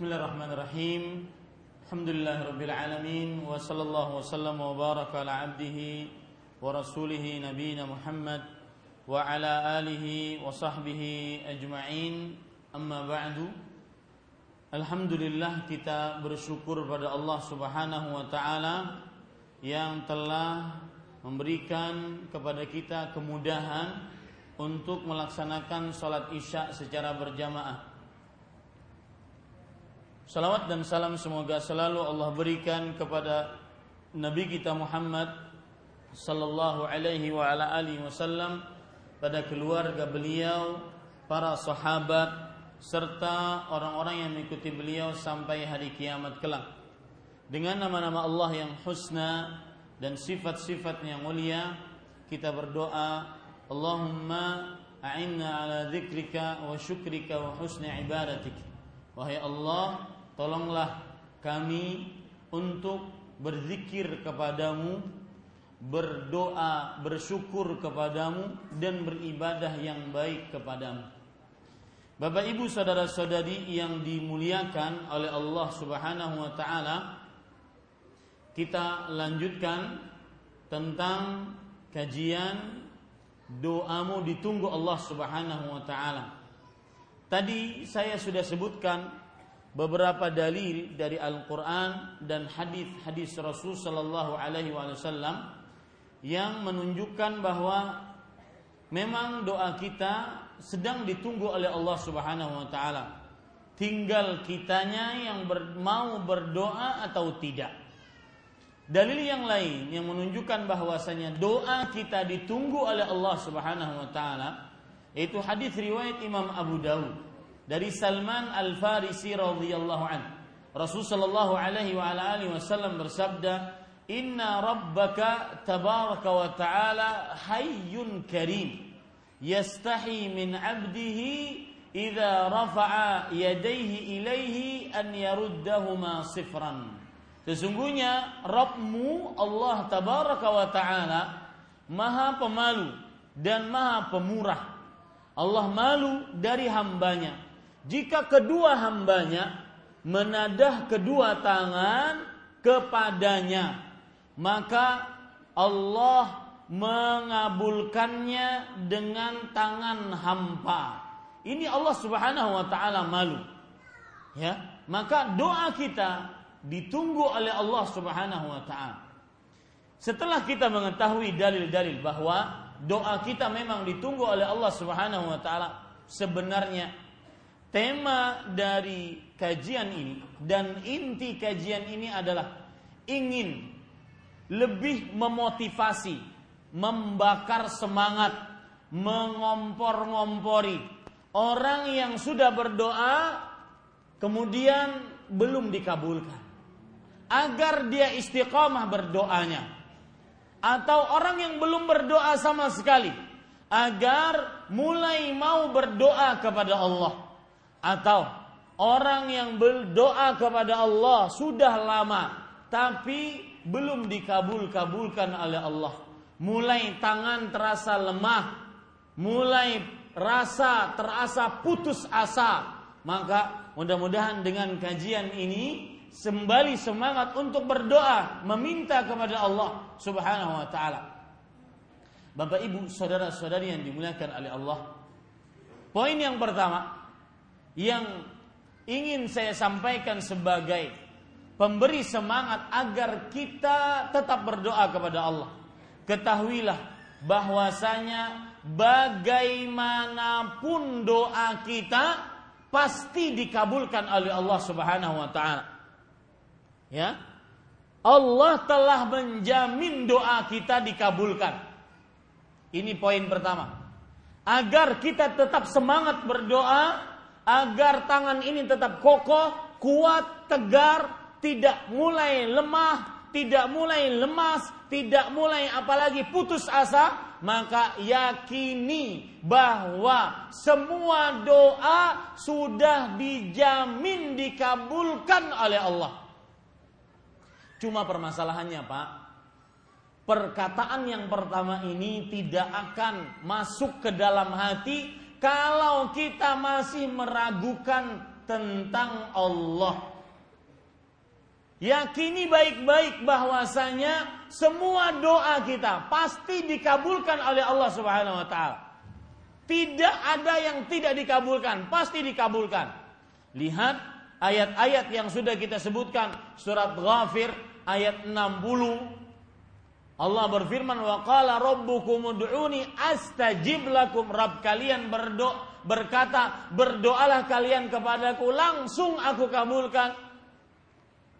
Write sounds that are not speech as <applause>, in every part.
Bismillahirrahmanirrahim. Alhamdulillahirabbil alamin wa sallallahu wasallam wa baraka ala abdihi wa rasulih nabiyina Muhammad wa ala alihi wa sahbihi ajma'in. Amma ba'du. Alhamdulillah kita bersyukur pada Allah Subhanahu wa taala yang telah memberikan kepada kita kemudahan untuk melaksanakan sholat isya secara berjamaah. Salawat dan salam semoga selalu Allah berikan kepada Nabi kita Muhammad sallallahu alaihi wa ala alihi wasallam pada keluarga beliau, para sahabat serta orang-orang yang mengikuti beliau sampai hari kiamat kelak. Dengan nama-nama Allah yang husna dan sifat-sifat yang mulia, kita berdoa, Allahumma a'inna ala dzikrika wa syukrika wa husni ibadatik. Wahai Allah, tolonglah kami untuk berzikir kepadamu, berdoa, bersyukur kepadamu dan beribadah yang baik kepadamu. Bapak Ibu saudara-saudari yang dimuliakan oleh Allah Subhanahu wa taala, kita lanjutkan tentang kajian doamu ditunggu Allah Subhanahu wa taala. Tadi saya sudah sebutkan beberapa dalil dari Al-Qur'an dan hadis-hadis Rasul sallallahu alaihi wasallam yang menunjukkan bahwa memang doa kita sedang ditunggu oleh Allah Subhanahu wa taala. Tinggal kitanya yang ber, mau berdoa atau tidak. Dalil yang lain yang menunjukkan bahwasanya doa kita ditunggu oleh Allah Subhanahu wa taala itu hadis riwayat Imam Abu Dawud dari Salman Al Farisi radhiyallahu an. Rasul sallallahu alaihi wa ala alihi wasallam bersabda, "Inna rabbaka tabaraka wa ta'ala hayyun karim, yastahi min 'abdihi idza rafa'a yadayhi ilaihi an yaruddahuma sifran." Sesungguhnya Rabbmu Allah tabaraka wa ta'ala Maha pemalu dan maha pemurah. Allah malu dari hambanya jika kedua hambanya menadah kedua tangan kepadanya, maka Allah mengabulkannya dengan tangan hampa. Ini Allah Subhanahu wa taala malu. Ya, maka doa kita ditunggu oleh Allah Subhanahu wa taala. Setelah kita mengetahui dalil-dalil bahwa doa kita memang ditunggu oleh Allah Subhanahu wa taala, sebenarnya Tema dari kajian ini dan inti kajian ini adalah ingin lebih memotivasi, membakar semangat, mengompor-ngompori orang yang sudah berdoa kemudian belum dikabulkan. Agar dia istiqamah berdoanya. Atau orang yang belum berdoa sama sekali agar mulai mau berdoa kepada Allah atau orang yang berdoa kepada Allah sudah lama tapi belum dikabul-kabulkan oleh Allah. Mulai tangan terasa lemah, mulai rasa terasa putus asa. Maka mudah-mudahan dengan kajian ini sembali semangat untuk berdoa, meminta kepada Allah Subhanahu wa taala. Bapak Ibu, saudara-saudari yang dimuliakan oleh Allah. Poin yang pertama, yang ingin saya sampaikan sebagai pemberi semangat agar kita tetap berdoa kepada Allah. Ketahuilah bahwasanya bagaimanapun doa kita pasti dikabulkan oleh Allah Subhanahu wa taala. Ya. Allah telah menjamin doa kita dikabulkan. Ini poin pertama. Agar kita tetap semangat berdoa, agar tangan ini tetap kokoh, kuat, tegar, tidak mulai lemah, tidak mulai lemas, tidak mulai apalagi putus asa, maka yakini bahwa semua doa sudah dijamin dikabulkan oleh Allah. Cuma permasalahannya, Pak, perkataan yang pertama ini tidak akan masuk ke dalam hati kalau kita masih meragukan tentang Allah. Yakini baik-baik bahwasanya semua doa kita pasti dikabulkan oleh Allah Subhanahu wa taala. Tidak ada yang tidak dikabulkan, pasti dikabulkan. Lihat ayat-ayat yang sudah kita sebutkan surat Ghafir ayat 60 Allah berfirman wa qala rabbukum ud'uni astajib lakum. Rabb kalian berdoa berkata berdoalah kalian kepadaku langsung aku kabulkan.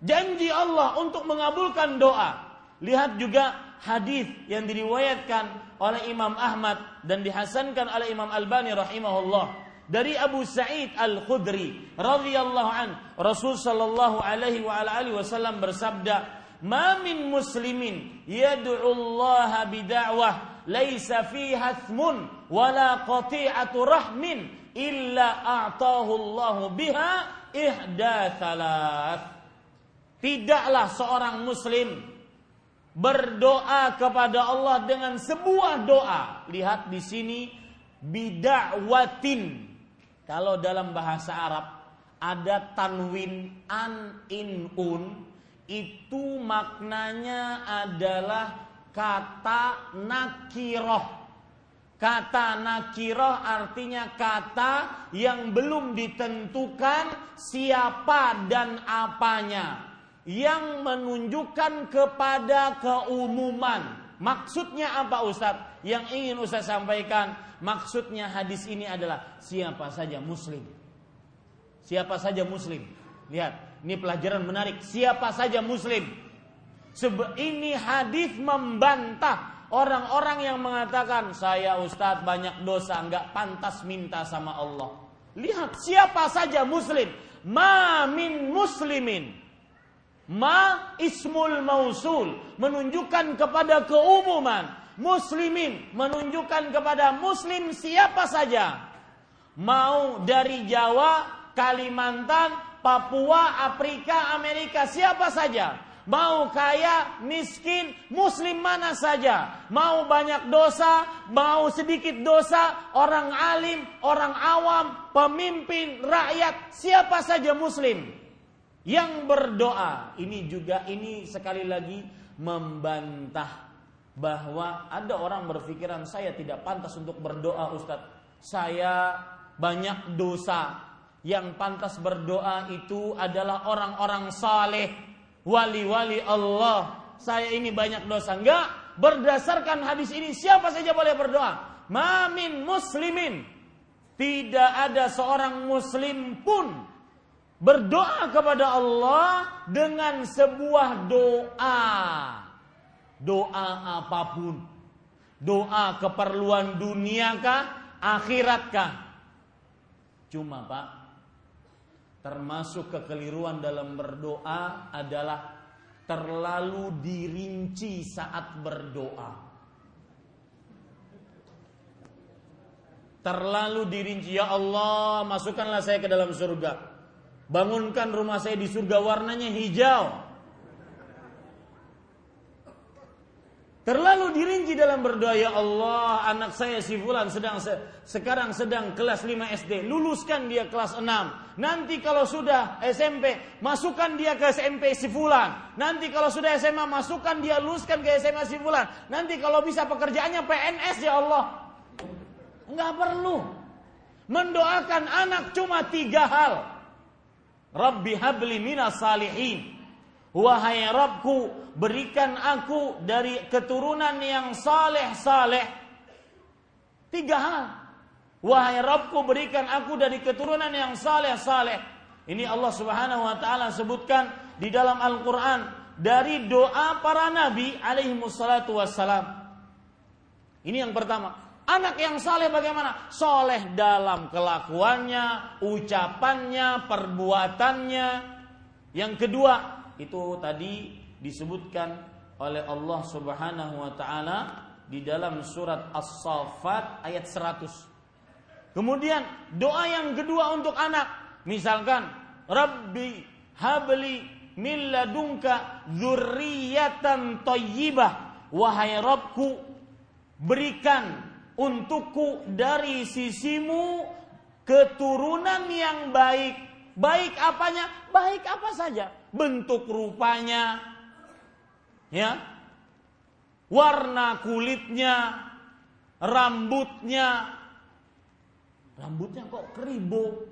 Janji Allah untuk mengabulkan doa. Lihat juga hadis yang diriwayatkan oleh Imam Ahmad dan dihasankan oleh Imam Albani rahimahullah. Dari Abu Sa'id Al-Khudri radhiyallahu an Rasul sallallahu alaihi wa alihi wasallam bersabda ma min muslimin yad'u Allah bid'awah laisa fiha thmun wala qati'atu rahmin illa a'tahu Allah biha ihda thalath. Tidaklah seorang muslim berdoa kepada Allah dengan sebuah doa. Lihat di sini bid'awatin kalau dalam bahasa Arab ada tanwin an in un itu maknanya adalah kata nakiroh. Kata nakiroh artinya kata yang belum ditentukan siapa dan apanya. Yang menunjukkan kepada keumuman. Maksudnya apa Ustadz? Yang ingin Ustadz sampaikan, maksudnya hadis ini adalah siapa saja muslim. Siapa saja muslim. Lihat, ini pelajaran menarik. Siapa saja muslim. Sebe ini hadis membantah orang-orang yang mengatakan saya ustadz banyak dosa nggak pantas minta sama Allah. Lihat siapa saja muslim. Ma min muslimin. Ma ismul mausul menunjukkan kepada keumuman. Muslimin menunjukkan kepada muslim siapa saja. Mau dari Jawa, Kalimantan, Papua, Afrika, Amerika, siapa saja. Mau kaya, miskin, muslim mana saja. Mau banyak dosa, mau sedikit dosa, orang alim, orang awam, pemimpin, rakyat, siapa saja muslim. Yang berdoa, ini juga ini sekali lagi membantah bahwa ada orang berpikiran saya tidak pantas untuk berdoa Ustadz. Saya banyak dosa, yang pantas berdoa itu adalah orang-orang saleh, wali-wali Allah. Saya ini banyak dosa. Enggak, berdasarkan hadis ini siapa saja boleh berdoa. Mamin muslimin. Tidak ada seorang muslim pun berdoa kepada Allah dengan sebuah doa. Doa apa pun. Doa keperluan dunia kah, akhirat? Cuma Pak, Termasuk kekeliruan dalam berdoa adalah terlalu dirinci saat berdoa. Terlalu dirinci, ya Allah, masukkanlah saya ke dalam surga. Bangunkan rumah saya di surga warnanya hijau. Terlalu dirinci dalam berdoa ya Allah, anak saya si fulan sedang se sekarang sedang kelas 5 SD, luluskan dia kelas 6. Nanti kalau sudah SMP, masukkan dia ke SMP si fulan. Nanti kalau sudah SMA, masukkan dia luluskan ke SMA si fulan. Nanti kalau bisa pekerjaannya PNS ya Allah. Enggak perlu. Mendoakan anak cuma tiga hal. Rabbi habli minas salihin. Wahai Rabbku, berikan aku dari keturunan yang saleh-saleh. Tiga hal. Wahai Rabbku, berikan aku dari keturunan yang saleh-saleh. Ini Allah Subhanahu wa taala sebutkan di dalam Al-Qur'an dari doa para nabi alaihi wassalatu wassalam. Ini yang pertama. Anak yang saleh bagaimana? Soleh dalam kelakuannya, ucapannya, perbuatannya. Yang kedua, itu tadi disebutkan oleh Allah Subhanahu wa taala di dalam surat As-Saffat ayat 100. Kemudian doa yang kedua untuk anak, misalkan Rabbi habli min ladunka dzurriyyatan thayyibah wahai Rabbku berikan untukku dari sisimu keturunan yang baik Baik apanya? Baik apa saja. Bentuk rupanya, ya, warna kulitnya, rambutnya. Rambutnya kok keribo.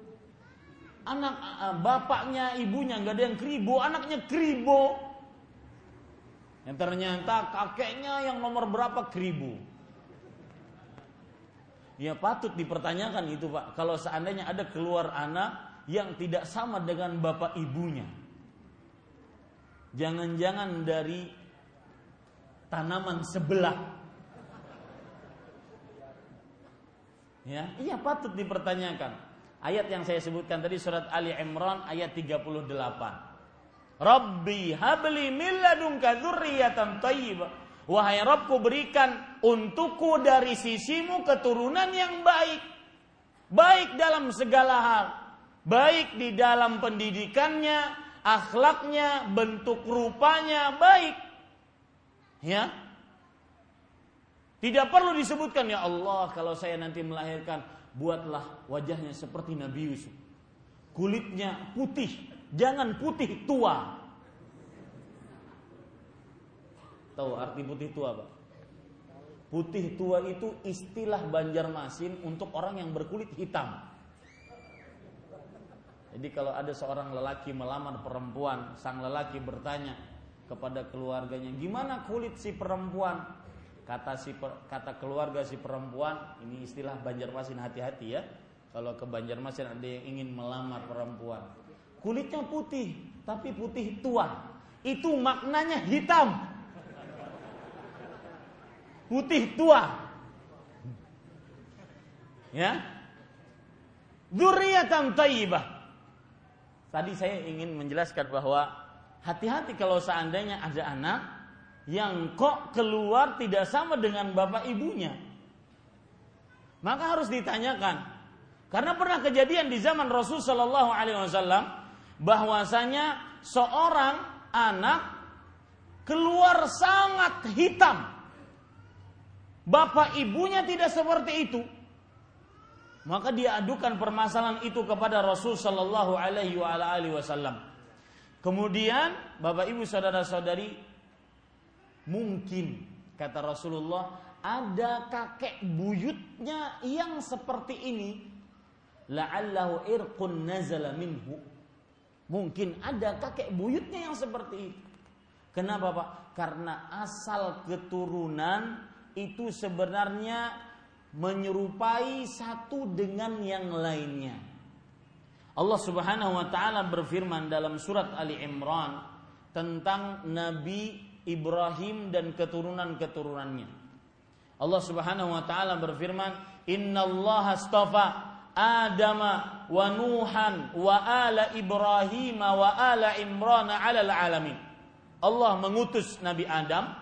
Anak bapaknya, ibunya nggak ada yang keribo, anaknya keribo. Yang ternyata kakeknya yang nomor berapa keribo. Ya patut dipertanyakan itu Pak. Kalau seandainya ada keluar anak yang tidak sama dengan bapak ibunya. Jangan-jangan dari tanaman sebelah. Ya, iya patut dipertanyakan. Ayat yang saya sebutkan tadi surat Ali Imran ayat 38. Rabbi habli min ladunka dzurriyyatan thayyibah Wahai Rabbku berikan untukku dari sisimu keturunan yang baik. Baik dalam segala hal. Baik di dalam pendidikannya, akhlaknya, bentuk rupanya baik. Ya. Tidak perlu disebutkan ya Allah kalau saya nanti melahirkan buatlah wajahnya seperti Nabi Yusuf. Kulitnya putih, jangan putih tua. Tahu arti putih tua, Pak? Putih tua itu istilah Banjarmasin untuk orang yang berkulit hitam. Jadi kalau ada seorang lelaki melamar perempuan, sang lelaki bertanya kepada keluarganya, "Gimana kulit si perempuan?" Kata si kata keluarga si perempuan, ini istilah Banjarmasin hati-hati ya. Kalau ke Banjarmasin ada yang ingin melamar perempuan, kulitnya putih, tapi putih tua. Itu maknanya hitam putih tua. Ya. Dzurriatan thayyibah. Tadi saya ingin menjelaskan bahwa hati-hati kalau seandainya ada anak yang kok keluar tidak sama dengan bapak ibunya. Maka harus ditanyakan. Karena pernah kejadian di zaman Rasul Shallallahu Alaihi Wasallam bahwasanya seorang anak keluar sangat hitam bapak ibunya tidak seperti itu, maka dia adukan permasalahan itu kepada Rasul Shallallahu Alaihi Wasallam. Kemudian bapak ibu saudara-saudari mungkin kata Rasulullah ada kakek buyutnya yang seperti ini. La'allahu irqun nazala minhu. Mungkin ada kakek buyutnya yang seperti itu. Kenapa Pak? Karena asal keturunan itu sebenarnya menyerupai satu dengan yang lainnya. Allah Subhanahu wa taala berfirman dalam surat Ali Imran tentang Nabi Ibrahim dan keturunan-keturunannya. Allah Subhanahu wa taala berfirman, "Innallaha astafa Adama wa Nuhan wa ala Ibrahim wa ala Imran 'alal alamin." Allah mengutus Nabi Adam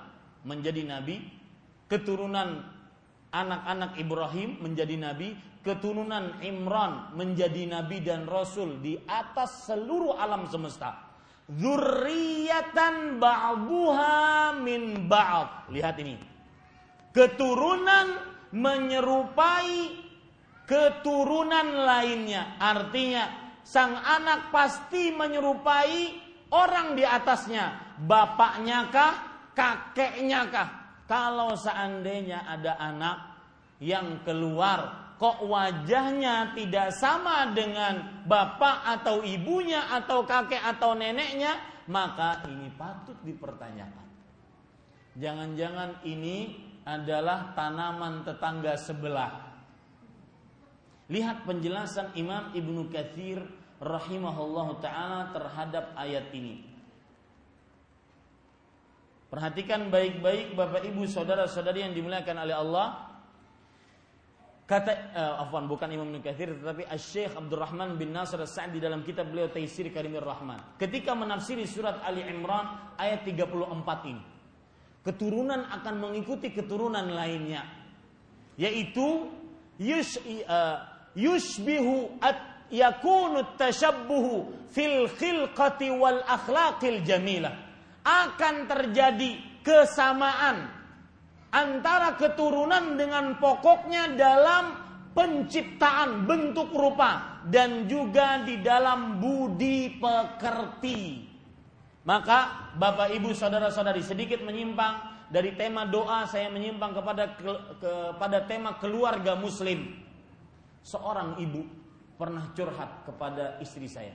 menjadi nabi, keturunan anak-anak Ibrahim menjadi nabi, keturunan Imran menjadi nabi dan rasul di atas seluruh alam semesta. Zurriyatan ba'duha min ba'd. Lihat ini. Keturunan menyerupai keturunan lainnya. Artinya sang anak pasti menyerupai orang di atasnya. Bapaknya kah? Kakeknya kah? Kalau seandainya ada anak yang keluar kok wajahnya tidak sama dengan bapak atau ibunya atau kakek atau neneknya, maka ini patut dipertanyakan. Jangan-jangan ini adalah tanaman tetangga sebelah. Lihat penjelasan Imam Ibnu Katsir rahimahullahu taala terhadap ayat ini. Perhatikan baik-baik Bapak Ibu saudara-saudari yang dimuliakan oleh Allah. Kata uh, afwan bukan Imam Ibnu tetapi Asy-Syaikh Abdurrahman bin Nasr As-Sa'di dalam kitab beliau Taisir Karimir Rahman. Ketika menafsiri surat Ali Imran ayat 34 ini. Keturunan akan mengikuti keturunan lainnya yaitu yush, uh, yushbihu at yakunu tashabbuhu fil khilqati wal akhlaqil jamilah akan terjadi kesamaan antara keturunan dengan pokoknya dalam penciptaan bentuk rupa dan juga di dalam budi pekerti. Maka Bapak Ibu saudara-saudari sedikit menyimpang dari tema doa saya menyimpang kepada kepada tema keluarga muslim. Seorang ibu pernah curhat kepada istri saya.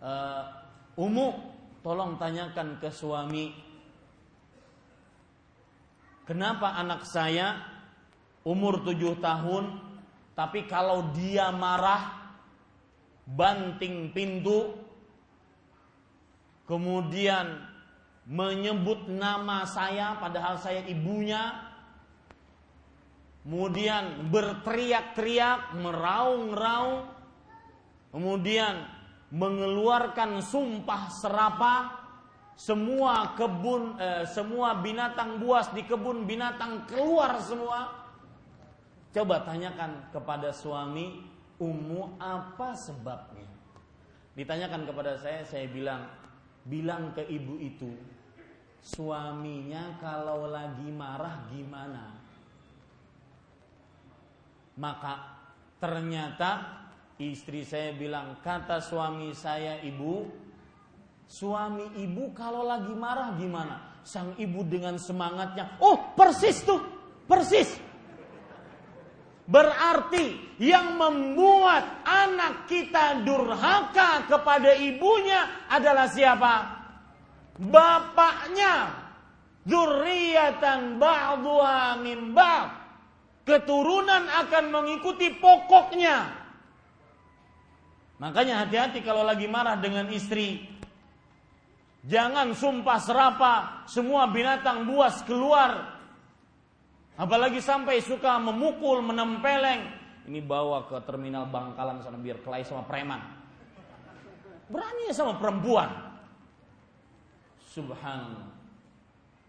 Uh, Umu, tolong tanyakan ke suami, kenapa anak saya umur tujuh tahun, tapi kalau dia marah, banting pintu, kemudian menyebut nama saya, padahal saya ibunya, kemudian berteriak-teriak, meraung-raung, kemudian mengeluarkan sumpah serapa semua kebun eh, semua binatang buas di kebun binatang keluar semua. Coba tanyakan kepada suami ummu apa sebabnya? Ditanyakan kepada saya saya bilang bilang ke ibu itu suaminya kalau lagi marah gimana? Maka ternyata Istri saya bilang, kata suami saya ibu, suami ibu kalau lagi marah gimana? Sang ibu dengan semangatnya, oh persis tuh, persis. Berarti yang membuat anak kita durhaka kepada ibunya adalah siapa? Bapaknya. Zurriyatan ba'duha min Keturunan akan mengikuti pokoknya. Makanya hati-hati kalau lagi marah dengan istri. Jangan sumpah serapa, semua binatang buas keluar. Apalagi sampai suka memukul, menempeleng. Ini bawa ke terminal Bangkalan sana biar kelahi sama preman. Berani sama perempuan. Subhanallah.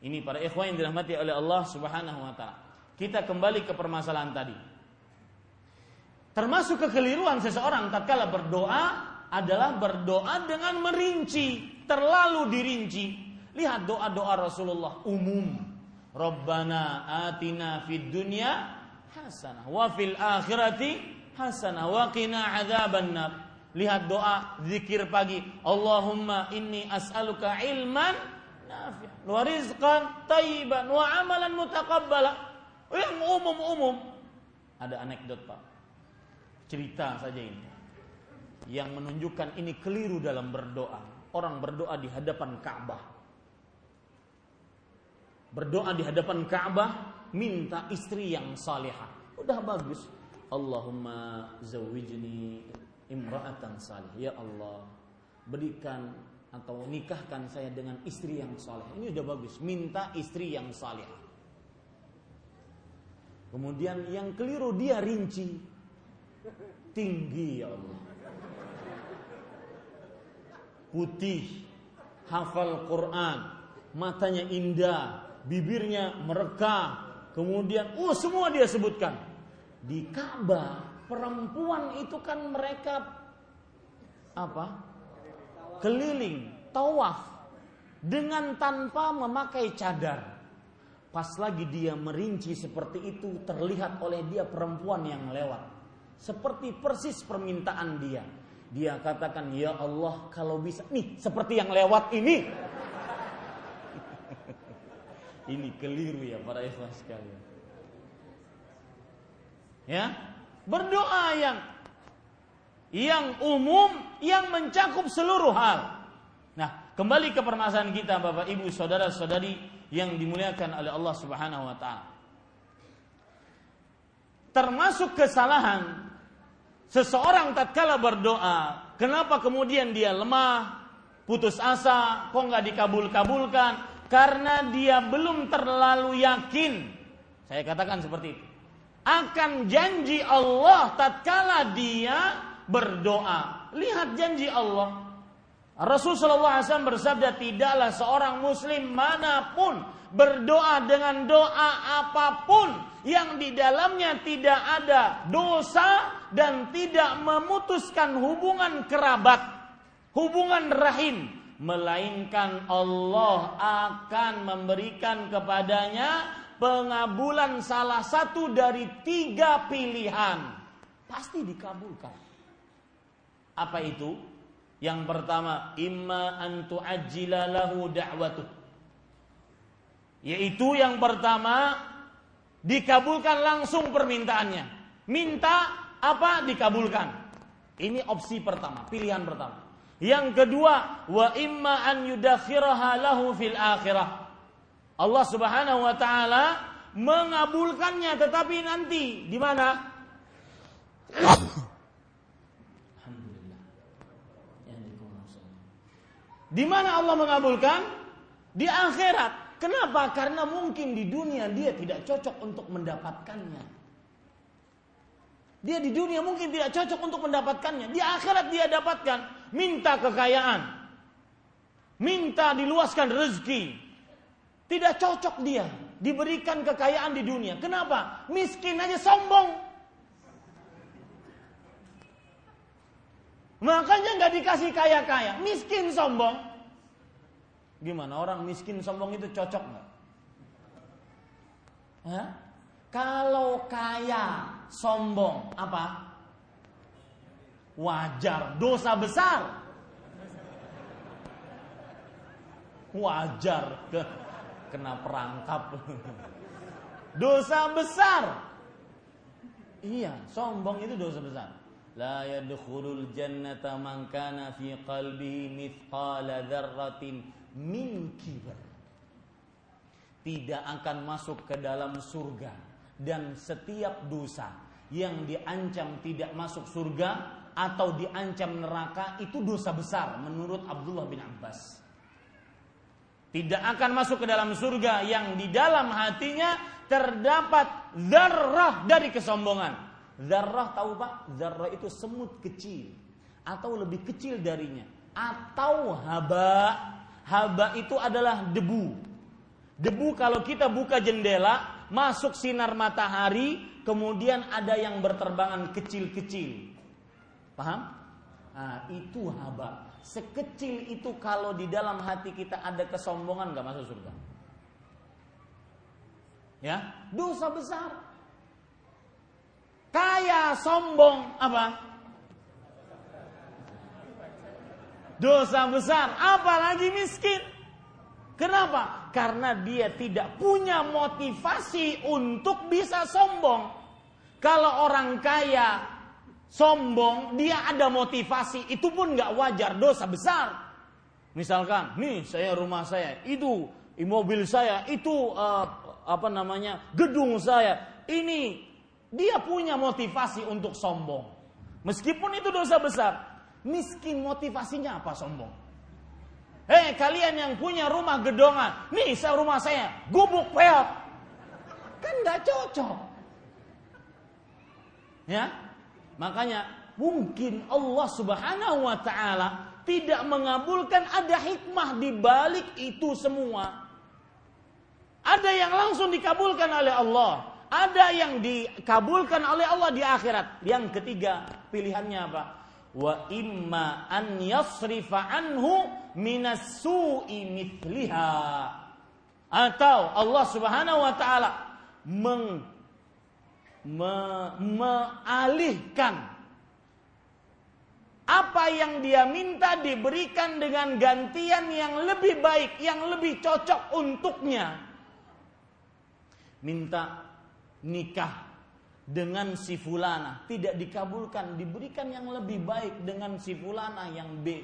Ini para ikhwan yang dirahmati oleh Allah Subhanahu wa taala. Kita kembali ke permasalahan tadi. Termasuk kekeliruan seseorang tatkala berdoa adalah berdoa dengan merinci, terlalu dirinci. Lihat doa-doa Rasulullah umum. Rabbana atina fid dunya hasanah wa fil akhirati hasanah wa qina adzabannar. Lihat doa zikir pagi. Allahumma inni as'aluka ilman nafi' wa rizqan tayyiban wa amalan mutaqabbala. Yang umum-umum. Ada anekdot Pak cerita saja ini yang menunjukkan ini keliru dalam berdoa. Orang berdoa di hadapan Ka'bah. Berdoa di hadapan Ka'bah minta istri yang salihah. Udah bagus. Allahumma zawijni imra'atan salih. Ya Allah, berikan atau nikahkan saya dengan istri yang saleh. Ini udah bagus. Minta istri yang saleh. Kemudian yang keliru dia rinci tinggi ya Allah. Putih, hafal Quran, matanya indah, bibirnya mereka, kemudian oh semua dia sebutkan. Di Ka'bah perempuan itu kan mereka apa? Keliling, tawaf dengan tanpa memakai cadar. Pas lagi dia merinci seperti itu terlihat oleh dia perempuan yang lewat seperti persis permintaan dia. Dia katakan, "Ya Allah, kalau bisa nih seperti yang lewat ini." <laughs> ini keliru ya para ikhwan sekalian. Ya, berdoa yang yang umum yang mencakup seluruh hal. Nah, kembali ke permasalahan kita Bapak Ibu saudara-saudari yang dimuliakan oleh Allah Subhanahu wa taala. Termasuk kesalahan Seseorang tatkala berdoa, kenapa kemudian dia lemah, putus asa, kok nggak dikabul-kabulkan? Karena dia belum terlalu yakin. Saya katakan seperti itu. Akan janji Allah tatkala dia berdoa. Lihat janji Allah. Rasulullah SAW bersabda tidaklah seorang muslim mana pun berdoa dengan doa apa pun yang di dalamnya tidak ada dosa dan tidak memutuskan hubungan kerabat, hubungan rahim, melainkan Allah akan memberikan kepadanya pengabulan salah satu dari tiga pilihan. pasti dikabulkan. Apa itu? Yang pertama, imma an tu'ajjila lahu da'watuh. Yaitu yang pertama dikabulkan langsung permintaannya. Minta apa dikabulkan. Ini opsi pertama, pilihan pertama. Yang kedua, wa imma an yudakhiraha lahu fil akhirah. Allah Subhanahu wa taala mengabulkannya tetapi nanti di mana? Di mana Allah mengabulkan? Di akhirat. Kenapa? Karena mungkin di dunia dia tidak cocok untuk mendapatkannya. Dia di dunia mungkin tidak cocok untuk mendapatkannya. Di akhirat dia dapatkan. Minta kekayaan. Minta diluaskan rezeki. Tidak cocok dia diberikan kekayaan di dunia. Kenapa? Miskin aja sombong. Makanya nggak dikasih kaya-kaya, miskin sombong. Gimana orang miskin sombong itu cocok nggak? Hah? Kalau kaya sombong apa? Wajar, dosa besar. Wajar ke kena perangkap. <laughs> dosa besar. Iya, sombong itu dosa besar la yadkhulul jannata man kana fi qalbihi mithqala dzarratin min kibar tidak akan masuk ke dalam surga dan setiap dosa yang diancam tidak masuk surga atau diancam neraka itu dosa besar menurut Abdullah bin Abbas. Tidak akan masuk ke dalam surga yang di dalam hatinya terdapat zarrah dari kesombongan. Zarrah tahu Pak? Zarrah itu semut kecil atau lebih kecil darinya atau haba. Haba itu adalah debu. Debu kalau kita buka jendela, masuk sinar matahari, kemudian ada yang berterbangan kecil-kecil. Paham? Nah, itu haba. Sekecil itu kalau di dalam hati kita ada kesombongan nggak masuk surga. Ya, dosa besar. Kaya sombong apa? Dosa besar, apalagi miskin. Kenapa? Karena dia tidak punya motivasi untuk bisa sombong. Kalau orang kaya sombong, dia ada motivasi, itu pun nggak wajar, dosa besar. Misalkan, nih saya rumah saya, itu mobil saya, itu uh, apa namanya gedung saya, ini dia punya motivasi untuk sombong. Meskipun itu dosa besar. Miskin motivasinya apa sombong? Hei kalian yang punya rumah gedongan. Nih saya rumah saya. Gubuk peot. Kan gak cocok. Ya. Makanya mungkin Allah subhanahu wa ta'ala tidak mengabulkan ada hikmah di balik itu semua. Ada yang langsung dikabulkan oleh Allah. Ada yang dikabulkan oleh Allah di akhirat. Yang ketiga, pilihannya apa? Wa imma an yasrifa anhu minas su'i mithliha. Atau Allah Subhanahu wa taala meng, me, mealihkan apa yang dia minta diberikan dengan gantian yang lebih baik, yang lebih cocok untuknya. Minta nikah dengan si fulana tidak dikabulkan, diberikan yang lebih baik dengan si fulana yang B.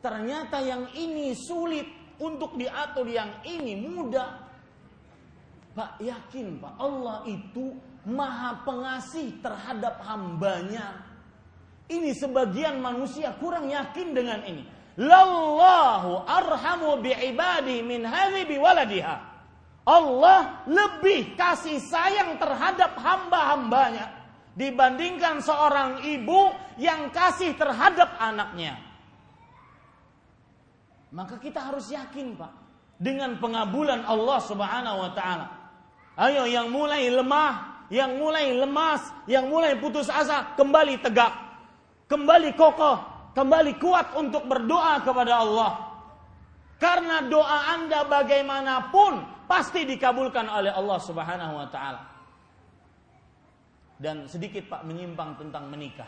Ternyata yang ini sulit untuk diatur, yang ini mudah. Pak yakin Pak Allah itu maha pengasih terhadap hambanya. Ini sebagian manusia kurang yakin dengan ini. Lallahu arhamu bi'ibadi min hadhi biwaladiha. Allah lebih kasih sayang terhadap hamba-hambanya dibandingkan seorang ibu yang kasih terhadap anaknya. Maka kita harus yakin, Pak, dengan pengabulan Allah Subhanahu wa taala. Ayo yang mulai lemah, yang mulai lemas, yang mulai putus asa, kembali tegak. Kembali kokoh, kembali kuat untuk berdoa kepada Allah. Karena doa Anda bagaimanapun pasti dikabulkan oleh Allah Subhanahu wa taala. dan sedikit Pak menyimpang tentang menikah.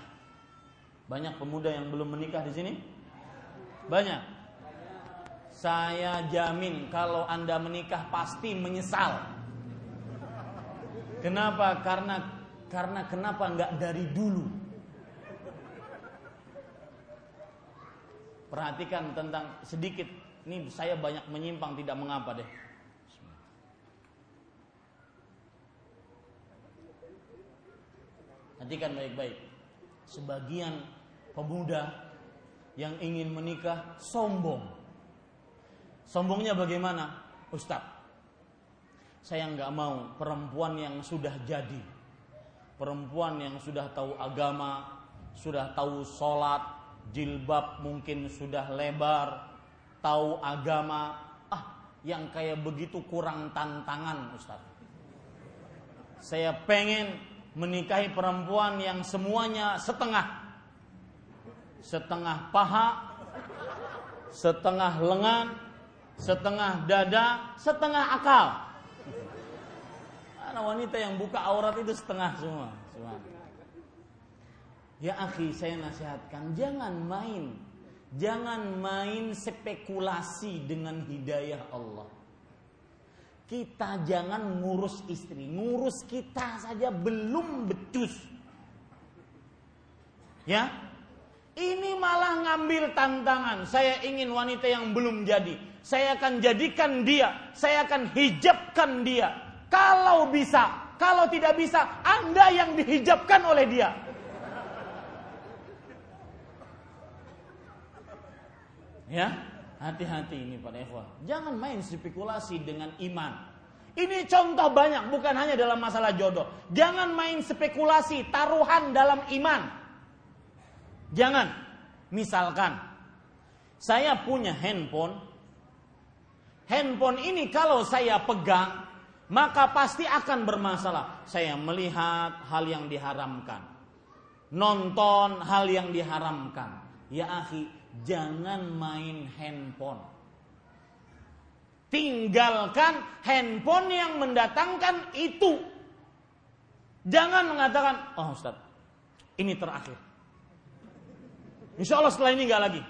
Banyak pemuda yang belum menikah di sini? Banyak. Saya jamin kalau Anda menikah pasti menyesal. Kenapa? Karena karena kenapa nggak dari dulu? Perhatikan tentang sedikit. Ini saya banyak menyimpang tidak mengapa deh. Perhatikan baik-baik. Sebagian pemuda yang ingin menikah sombong. Sombongnya bagaimana? Ustadz, saya nggak mau perempuan yang sudah jadi. Perempuan yang sudah tahu agama, sudah tahu sholat, jilbab mungkin sudah lebar, tahu agama, ah yang kayak begitu kurang tantangan Ustaz. Saya pengen menikahi perempuan yang semuanya setengah. Setengah paha, setengah lengan, setengah dada, setengah akal. Anak wanita yang buka aurat itu setengah semua. Ya akhi, saya nasihatkan jangan main. Jangan main spekulasi dengan hidayah Allah. Kita jangan ngurus istri, ngurus kita saja belum becus. Ya, ini malah ngambil tantangan. Saya ingin wanita yang belum jadi. Saya akan jadikan dia, saya akan hijabkan dia. Kalau bisa, kalau tidak bisa, Anda yang dihijabkan oleh dia. Ya, hati-hati ini Pak ikhwah. Jangan main spekulasi dengan iman. Ini contoh banyak, bukan hanya dalam masalah jodoh. Jangan main spekulasi, taruhan dalam iman. Jangan. Misalkan, saya punya handphone. Handphone ini kalau saya pegang, maka pasti akan bermasalah. Saya melihat hal yang diharamkan. Nonton hal yang diharamkan. Ya akhi, jangan main handphone. Tinggalkan handphone yang mendatangkan itu. Jangan mengatakan, oh Ustaz, ini terakhir. Insya Allah setelah ini enggak lagi.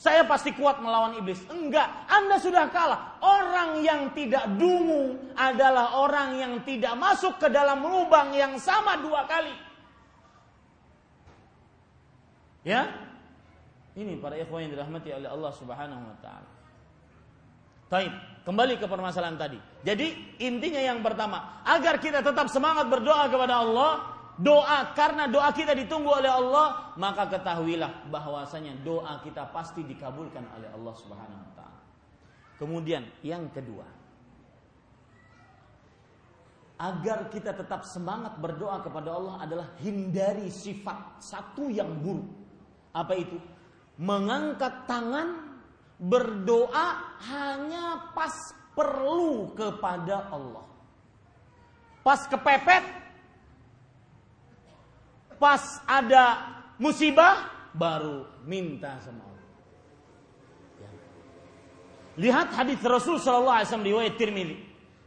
Saya pasti kuat melawan iblis. Enggak, Anda sudah kalah. Orang yang tidak dungu adalah orang yang tidak masuk ke dalam lubang yang sama dua kali. Ya, ini para ikhwan yang dirahmati oleh Allah Subhanahu wa taala. Taib, kembali ke permasalahan tadi. Jadi intinya yang pertama, agar kita tetap semangat berdoa kepada Allah, doa karena doa kita ditunggu oleh Allah, maka ketahuilah bahwasanya doa kita pasti dikabulkan oleh Allah Subhanahu wa taala. Kemudian yang kedua, agar kita tetap semangat berdoa kepada Allah adalah hindari sifat satu yang buruk. Apa itu? Mengangkat tangan berdoa hanya pas perlu kepada Allah. Pas kepepet, pas ada musibah, baru minta sama Allah. Ya. Lihat hadis Rasul Sallallahu Alaihi Wasallam riwayat Tirmidzi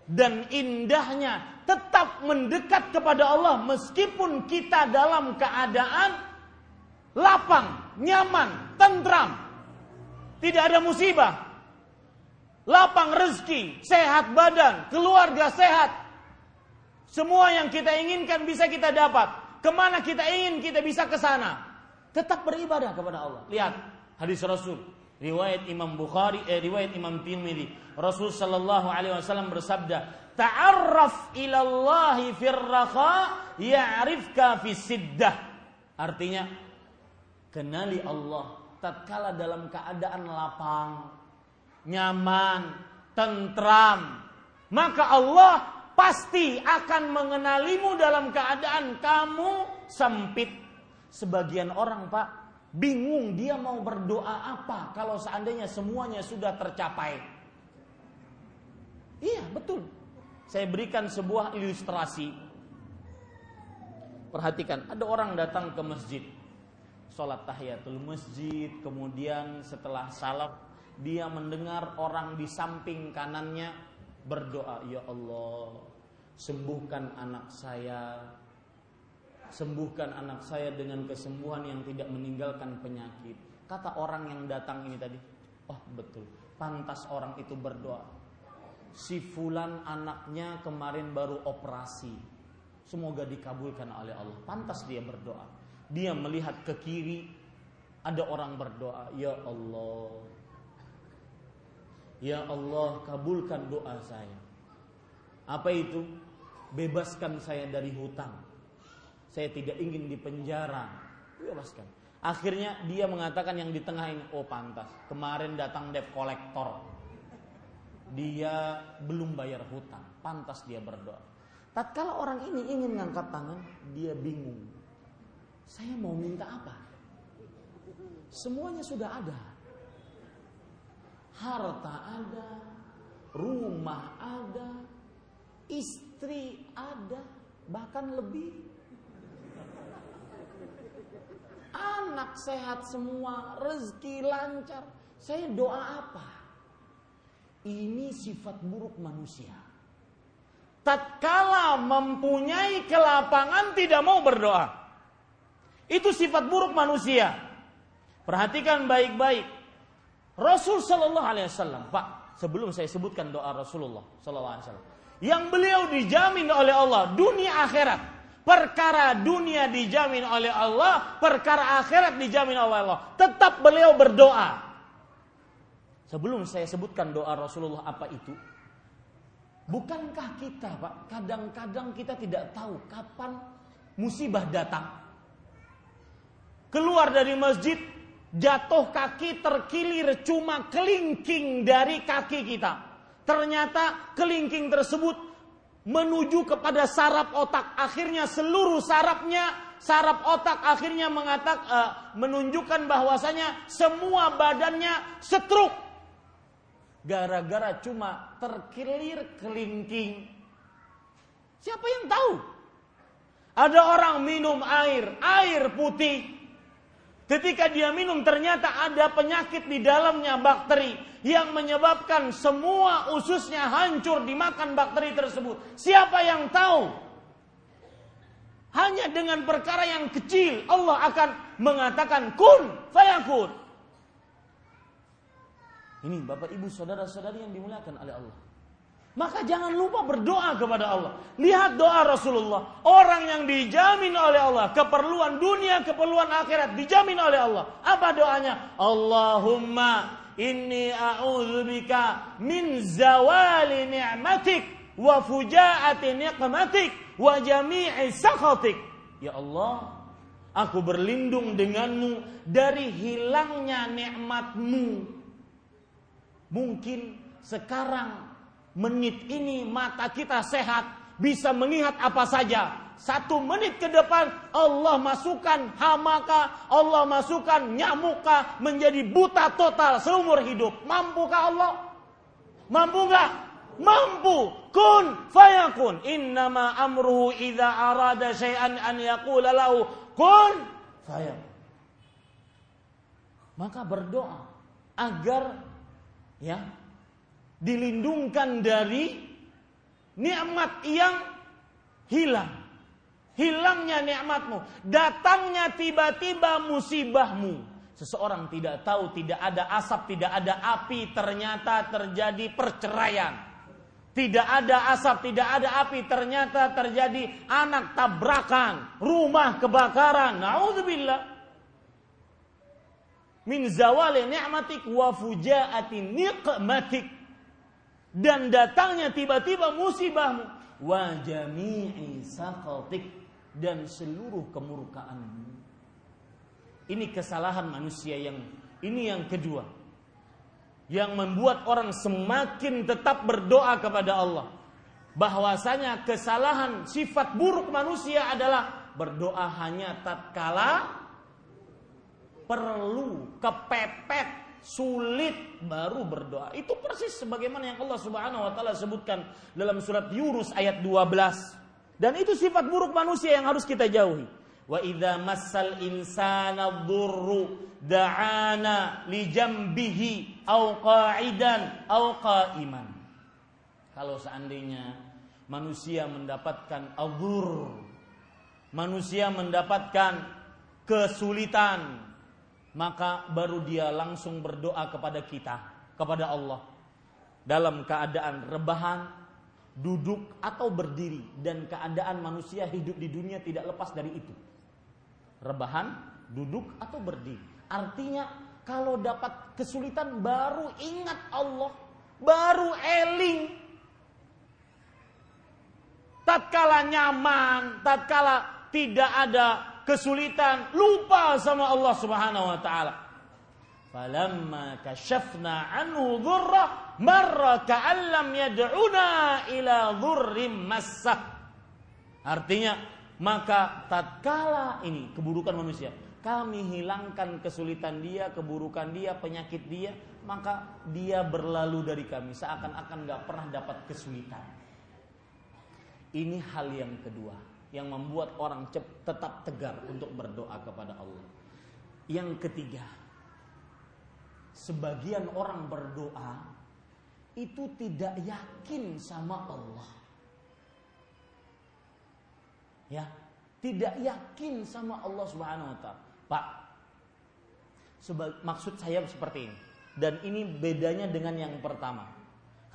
dan indahnya tetap mendekat kepada Allah meskipun kita dalam keadaan lapang, nyaman, tentram, tidak ada musibah, lapang rezeki, sehat badan, keluarga sehat. Semua yang kita inginkan bisa kita dapat. Ke mana kita ingin kita bisa ke sana. Tetap beribadah kepada Allah. Lihat hadis Rasul, riwayat Imam Bukhari, eh, riwayat Imam Tirmidzi. Rasul Shallallahu Alaihi Wasallam bersabda, "Ta'arraf ilallahi firraha, ya'rifka fi siddah." Artinya, kenali Allah tatkala dalam keadaan lapang, nyaman, tentram, maka Allah pasti akan mengenalimu dalam keadaan kamu sempit. Sebagian orang, Pak, bingung dia mau berdoa apa kalau seandainya semuanya sudah tercapai. Iya, betul. Saya berikan sebuah ilustrasi. Perhatikan, ada orang datang ke masjid sholat tahiyatul masjid, kemudian setelah salam dia mendengar orang di samping kanannya berdoa, ya Allah sembuhkan anak saya sembuhkan anak saya dengan kesembuhan yang tidak meninggalkan penyakit. Kata orang yang datang ini tadi, oh betul, pantas orang itu berdoa. Si fulan anaknya kemarin baru operasi. Semoga dikabulkan oleh Allah. Pantas dia berdoa. Dia melihat ke kiri, ada orang berdoa, "Ya Allah, Ya Allah, kabulkan doa saya." Apa itu? Bebaskan saya dari hutang saya tidak ingin dipenjara. Bebaskan. Akhirnya dia mengatakan yang di tengah ini, oh pantas. Kemarin datang debt kolektor. Dia belum bayar hutang. Pantas dia berdoa. Tatkala orang ini ingin ngangkat tangan, dia bingung. Saya mau minta apa? Semuanya sudah ada. Harta ada, rumah ada, istri ada, bahkan lebih anak sehat semua, rezeki lancar. Saya doa apa? Ini sifat buruk manusia. Tatkala mempunyai kelapangan tidak mau berdoa. Itu sifat buruk manusia. Perhatikan baik-baik. Rasul Shallallahu Alaihi Wasallam, Pak, sebelum saya sebutkan doa Rasulullah Shallallahu Alaihi Wasallam, yang beliau dijamin oleh Allah dunia akhirat Perkara dunia dijamin oleh Allah, perkara akhirat dijamin oleh Allah. Tetap beliau berdoa. Sebelum saya sebutkan doa Rasulullah apa itu, bukankah kita, Pak, kadang-kadang kita tidak tahu kapan musibah datang. Keluar dari masjid, jatuh kaki terkilir cuma kelingking dari kaki kita. Ternyata kelingking tersebut menuju kepada saraf otak. Akhirnya seluruh sarafnya, saraf otak akhirnya mengatak, uh, menunjukkan bahwasanya semua badannya setruk. Gara-gara cuma terkilir kelingking. Siapa yang tahu? Ada orang minum air, air putih, Ketika dia minum ternyata ada penyakit di dalamnya bakteri yang menyebabkan semua ususnya hancur dimakan bakteri tersebut. Siapa yang tahu? Hanya dengan perkara yang kecil Allah akan mengatakan kun fayakun. Ini Bapak Ibu saudara-saudari yang dimuliakan oleh Allah. Maka jangan lupa berdoa kepada Allah. Lihat doa Rasulullah. Orang yang dijamin oleh Allah. Keperluan dunia, keperluan akhirat. Dijamin oleh Allah. Apa doanya? Allahumma inni a'udzubika min zawali ni'matik. Wa fujaati niqmatik. Wa jami'i sakhatik. Ya Allah. Aku berlindung denganmu dari hilangnya nikmatmu. Mungkin sekarang menit ini mata kita sehat, bisa melihat apa saja. Satu menit ke depan Allah masukkan hamaka, Allah masukkan nyamuka menjadi buta total seumur hidup. Mampukah Allah? Mampu nggak? Mampu. Kun fayakun. Innama amruhu idza arada syai'an an yaqula kun fayakun. Maka berdoa agar ya dilindungkan dari nikmat yang hilang. Hilangnya nikmatmu, datangnya tiba-tiba musibahmu. Seseorang tidak tahu, tidak ada asap, tidak ada api, ternyata terjadi perceraian. Tidak ada asap, tidak ada api, ternyata terjadi anak tabrakan, rumah kebakaran. Nauzubillah. Min zawali ni'matik wa fujaati niqmatik dan datangnya tiba-tiba musibahmu wa jami'i saqatik dan seluruh kemurkaanmu. Ini kesalahan manusia yang ini yang kedua. Yang membuat orang semakin tetap berdoa kepada Allah. Bahwasanya kesalahan sifat buruk manusia adalah berdoa hanya tatkala perlu kepepet sulit baru berdoa. Itu persis sebagaimana yang Allah Subhanahu wa taala sebutkan dalam surat Yunus ayat 12. Dan itu sifat buruk manusia yang harus kita jauhi. Wa idza massal insana dhurru da'ana li jambihi au qa'idan au qa'iman. Kalau seandainya manusia mendapatkan adur manusia mendapatkan kesulitan, maka baru dia langsung berdoa kepada kita, kepada Allah. Dalam keadaan rebahan, duduk atau berdiri dan keadaan manusia hidup di dunia tidak lepas dari itu. Rebahan, duduk atau berdiri. Artinya kalau dapat kesulitan baru ingat Allah, baru eling. Tatkala nyaman, tatkala tidak ada kesulitan, lupa sama Allah Subhanahu wa taala. Falamma kashafna anhu dhurra marra ka'allam yad'una ila dhurrim massah. Artinya, maka tatkala ini keburukan manusia, kami hilangkan kesulitan dia, keburukan dia, penyakit dia, maka dia berlalu dari kami seakan-akan gak pernah dapat kesulitan. Ini hal yang kedua yang membuat orang tetap tegar untuk berdoa kepada Allah. Yang ketiga, sebagian orang berdoa itu tidak yakin sama Allah. Ya, tidak yakin sama Allah Subhanahu wa taala. Pak, maksud saya seperti ini. Dan ini bedanya dengan yang pertama.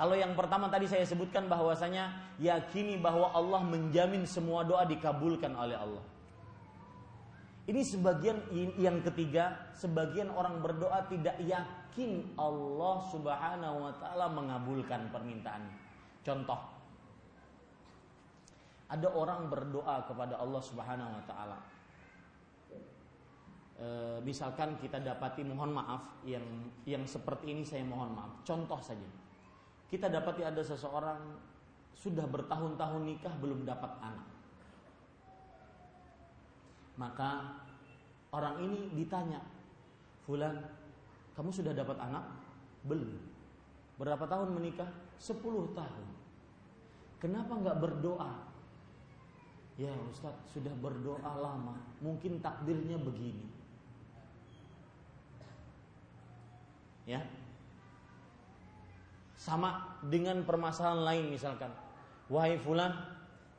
Kalau yang pertama tadi saya sebutkan bahwasanya yakini bahwa Allah menjamin semua doa dikabulkan oleh Allah. Ini sebagian yang ketiga, sebagian orang berdoa tidak yakin Allah Subhanahu wa taala mengabulkan permintaannya. Contoh, ada orang berdoa kepada Allah Subhanahu wa taala e, misalkan kita dapati mohon maaf yang yang seperti ini saya mohon maaf. Contoh saja. Kita dapati ada seseorang sudah bertahun-tahun nikah belum dapat anak. Maka orang ini ditanya, "Fulan, kamu sudah dapat anak?" "Belum." "Berapa tahun menikah?" "10 tahun." "Kenapa nggak berdoa?" Ya Ustadz sudah berdoa lama Mungkin takdirnya begini ya sama dengan permasalahan lain misalkan. Wahai fulan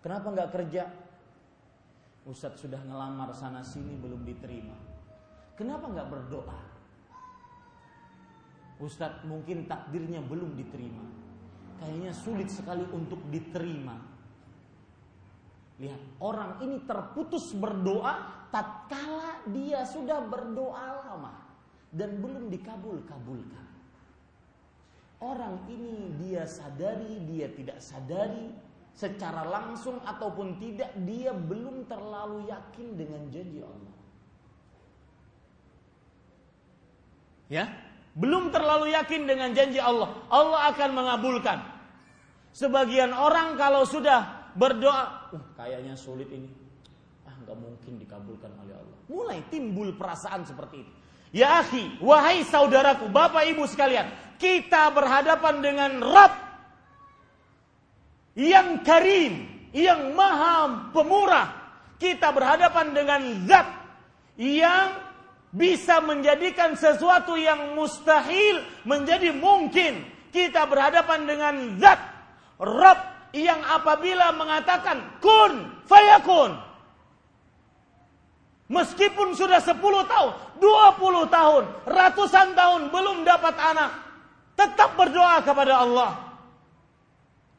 kenapa nggak kerja? Ustadz sudah ngelamar sana sini belum diterima. Kenapa nggak berdoa? Ustadz mungkin takdirnya belum diterima. Kayaknya sulit sekali untuk diterima. Lihat orang ini terputus berdoa tatkala dia sudah berdoa lama dan belum dikabul-kabulkan. Orang ini dia sadari, dia tidak sadari secara langsung ataupun tidak dia belum terlalu yakin dengan janji Allah. Ya, belum terlalu yakin dengan janji Allah. Allah akan mengabulkan. Sebagian orang kalau sudah berdoa, uh, kayaknya sulit ini. Ah, nggak mungkin dikabulkan oleh Allah. Mulai timbul perasaan seperti itu. Ya akhi, wahai saudaraku, bapak ibu sekalian, kita berhadapan dengan Rabb yang karim, yang maha pemurah. Kita berhadapan dengan zat yang bisa menjadikan sesuatu yang mustahil menjadi mungkin. Kita berhadapan dengan zat Rabb yang apabila mengatakan kun fayakun Meskipun sudah 10 tahun, 20 tahun, ratusan tahun belum dapat anak, tetap berdoa kepada Allah.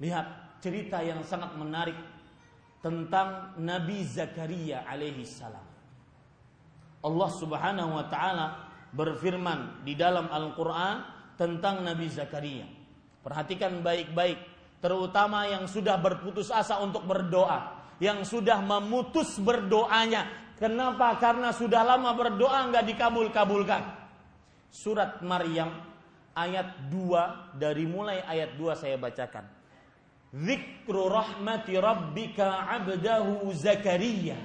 Lihat cerita yang sangat menarik tentang Nabi Zakaria alaihi salam. Allah Subhanahu wa taala berfirman di dalam Al-Qur'an tentang Nabi Zakaria. Perhatikan baik-baik, terutama yang sudah berputus asa untuk berdoa, yang sudah memutus berdoanya, Kenapa? Karena sudah lama berdoa nggak dikabul-kabulkan. Surat Maryam ayat 2 dari mulai ayat 2 saya bacakan. Zikru rahmati rabbika abdahu Zakaria.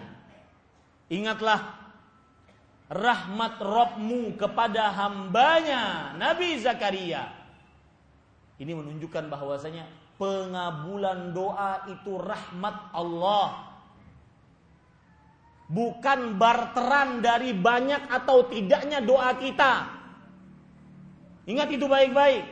Ingatlah rahmat Robmu kepada hambanya Nabi Zakaria. Ini menunjukkan bahwasanya pengabulan doa itu rahmat Allah bukan barteran dari banyak atau tidaknya doa kita. Ingat itu baik-baik.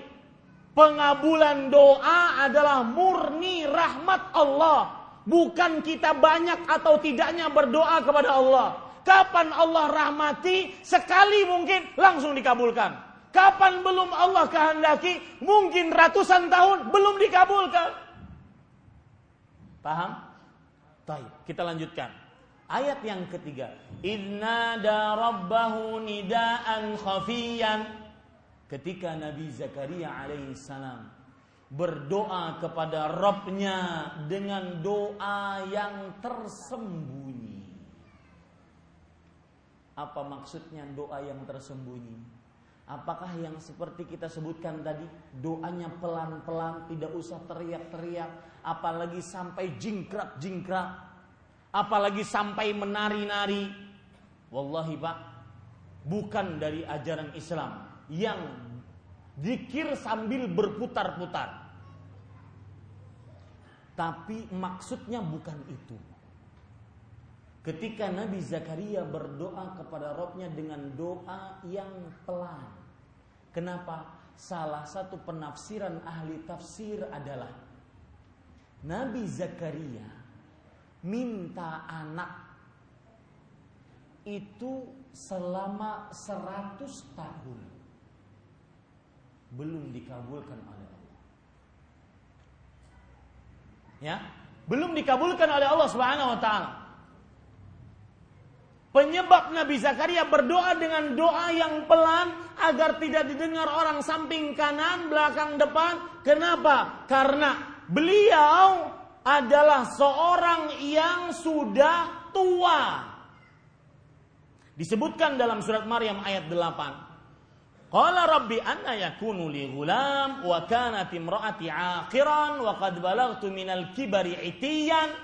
Pengabulan doa adalah murni rahmat Allah, bukan kita banyak atau tidaknya berdoa kepada Allah. Kapan Allah rahmati, sekali mungkin langsung dikabulkan. Kapan belum Allah kehendaki, mungkin ratusan tahun belum dikabulkan. Paham? Baik, kita lanjutkan. Ayat yang ketiga. Inna rabbahu nidaan khafiyan. Ketika Nabi Zakaria alaihissalam berdoa kepada Robnya dengan doa yang tersembunyi. Apa maksudnya doa yang tersembunyi? Apakah yang seperti kita sebutkan tadi doanya pelan-pelan tidak usah teriak-teriak apalagi sampai jingkrak-jingkrak apalagi sampai menari-nari wallahi Pak bukan dari ajaran Islam yang dikir sambil berputar-putar tapi maksudnya bukan itu Ketika Nabi Zakaria berdoa kepada Robnya dengan doa yang pelan. Kenapa? Salah satu penafsiran ahli tafsir adalah Nabi Zakaria minta anak itu selama 100 tahun belum dikabulkan oleh Allah. Ya, belum dikabulkan oleh Allah Subhanahu wa taala. Penyebab Nabi Zakaria berdoa dengan doa yang pelan agar tidak didengar orang samping kanan, belakang, depan. Kenapa? Karena beliau adalah seorang yang sudah tua. Disebutkan dalam surat Maryam ayat 8. Qala rabbi anna yakunu li ghulam wa kanat imraati akhiran wa qad balagtu minal kibari itiyan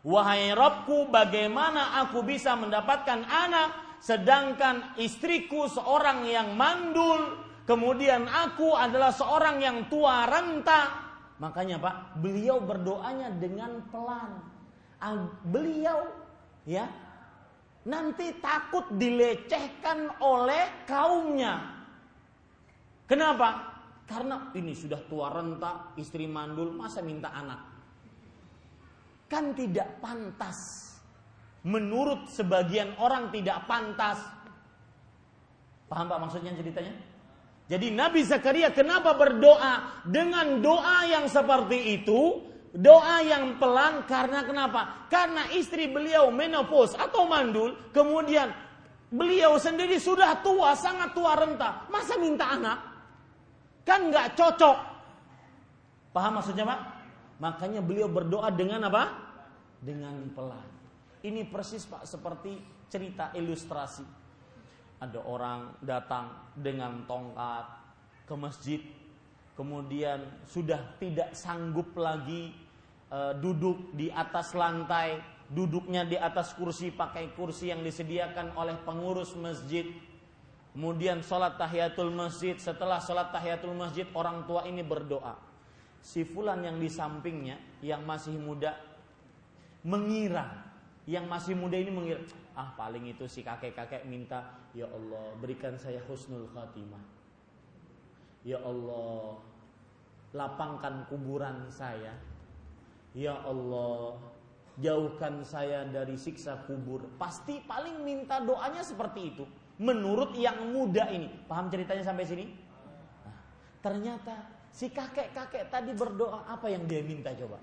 Wahai Robku, bagaimana aku bisa mendapatkan anak sedangkan istriku seorang yang mandul, kemudian aku adalah seorang yang tua renta. Makanya Pak, beliau berdoanya dengan pelan. Beliau ya nanti takut dilecehkan oleh kaumnya. Kenapa? Karena ini sudah tua renta, istri mandul, masa minta anak? Kan tidak pantas. Menurut sebagian orang tidak pantas. Paham Pak maksudnya ceritanya? Jadi Nabi Zakaria kenapa berdoa dengan doa yang seperti itu? Doa yang pelan karena kenapa? Karena istri beliau menopause atau mandul, kemudian beliau sendiri sudah tua, sangat tua renta. Masa minta anak? Kan nggak cocok. Paham maksudnya Pak? Makanya beliau berdoa dengan apa? Dengan pelan. Ini persis Pak seperti cerita ilustrasi. Ada orang datang dengan tongkat ke masjid, kemudian sudah tidak sanggup lagi e, duduk di atas lantai, duduknya di atas kursi pakai kursi yang disediakan oleh pengurus masjid. Kemudian sholat tahiyatul masjid. Setelah sholat tahiyatul masjid, orang tua ini berdoa. Si fulan yang di sampingnya yang masih muda mengira. Yang masih muda ini mengira ah paling itu si kakek-kakek minta ya Allah berikan saya husnul khatimah. Ya Allah lapangkan kuburan saya. Ya Allah jauhkan saya dari siksa kubur pasti paling minta doanya seperti itu menurut yang muda ini paham ceritanya sampai sini nah, ternyata Si kakek-kakek tadi berdoa apa yang dia minta coba?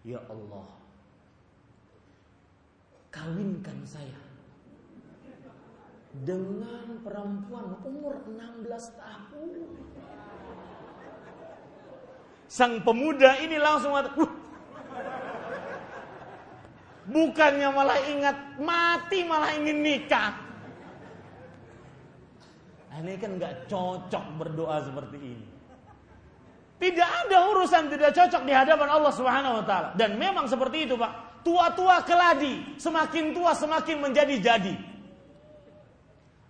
Ya Allah, kawinkan saya dengan perempuan umur 16 tahun. Sang pemuda ini langsung uh, bukannya malah ingat mati malah ingin nikah. Nah, ini kan nggak cocok berdoa seperti ini. Tidak ada urusan tidak cocok di hadapan Allah Subhanahu wa taala. Dan memang seperti itu, Pak. Tua-tua keladi, semakin tua semakin menjadi jadi.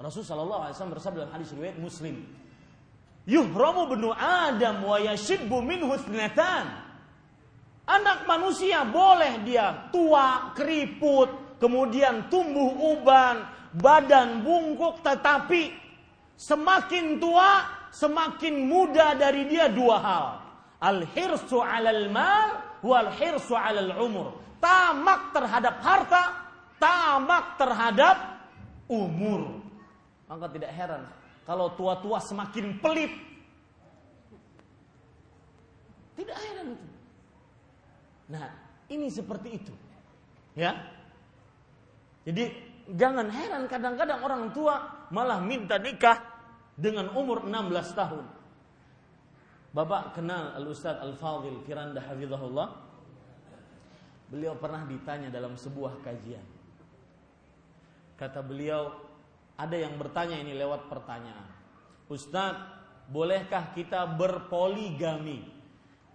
Rasul sallallahu alaihi wasallam bersabda dalam hadis riwayat Muslim, "Yuhramu benu Adam wa yashibbu min husnatan." Anak manusia boleh dia tua, keriput, kemudian tumbuh uban, badan bungkuk, tetapi Semakin tua, semakin muda dari dia dua hal. Al-hirsu 'alal mal wal hirsu 'alal umur. Tamak terhadap harta, tamak terhadap umur. Maka tidak heran kalau tua-tua semakin pelit. Tidak heran itu. Nah, ini seperti itu. Ya. Jadi jangan heran kadang-kadang orang tua malah minta nikah dengan umur 16 tahun. Bapak kenal Al-Ustaz Al-Fadhil Firanda Hafizahullah? Beliau pernah ditanya dalam sebuah kajian. Kata beliau, ada yang bertanya ini lewat pertanyaan. Ustaz, bolehkah kita berpoligami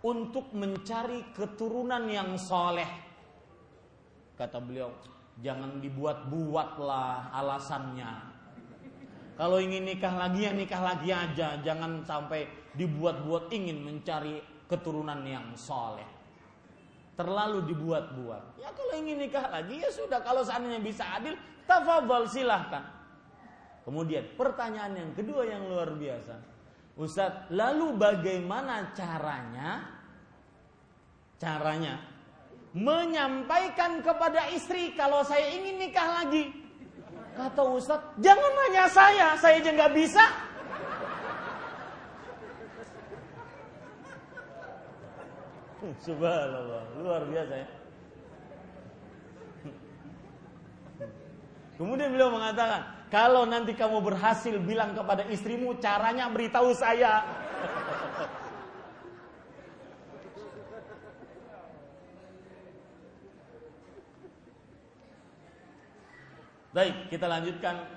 untuk mencari keturunan yang soleh? Kata beliau, jangan dibuat-buatlah alasannya. Kalau ingin nikah lagi ya nikah lagi aja, jangan sampai dibuat-buat ingin mencari keturunan yang soleh. Terlalu dibuat-buat. Ya kalau ingin nikah lagi ya sudah. Kalau seandainya bisa adil, tafadhol silahkan. Kemudian pertanyaan yang kedua yang luar biasa. Ustadz, lalu bagaimana caranya? Caranya menyampaikan kepada istri kalau saya ingin nikah lagi. Kata Ustaz, jangan nanya saya, saya aja nggak bisa. Subhanallah, luar biasa ya. Kemudian beliau mengatakan, kalau nanti kamu berhasil bilang kepada istrimu, caranya beritahu saya. Baik, kita lanjutkan.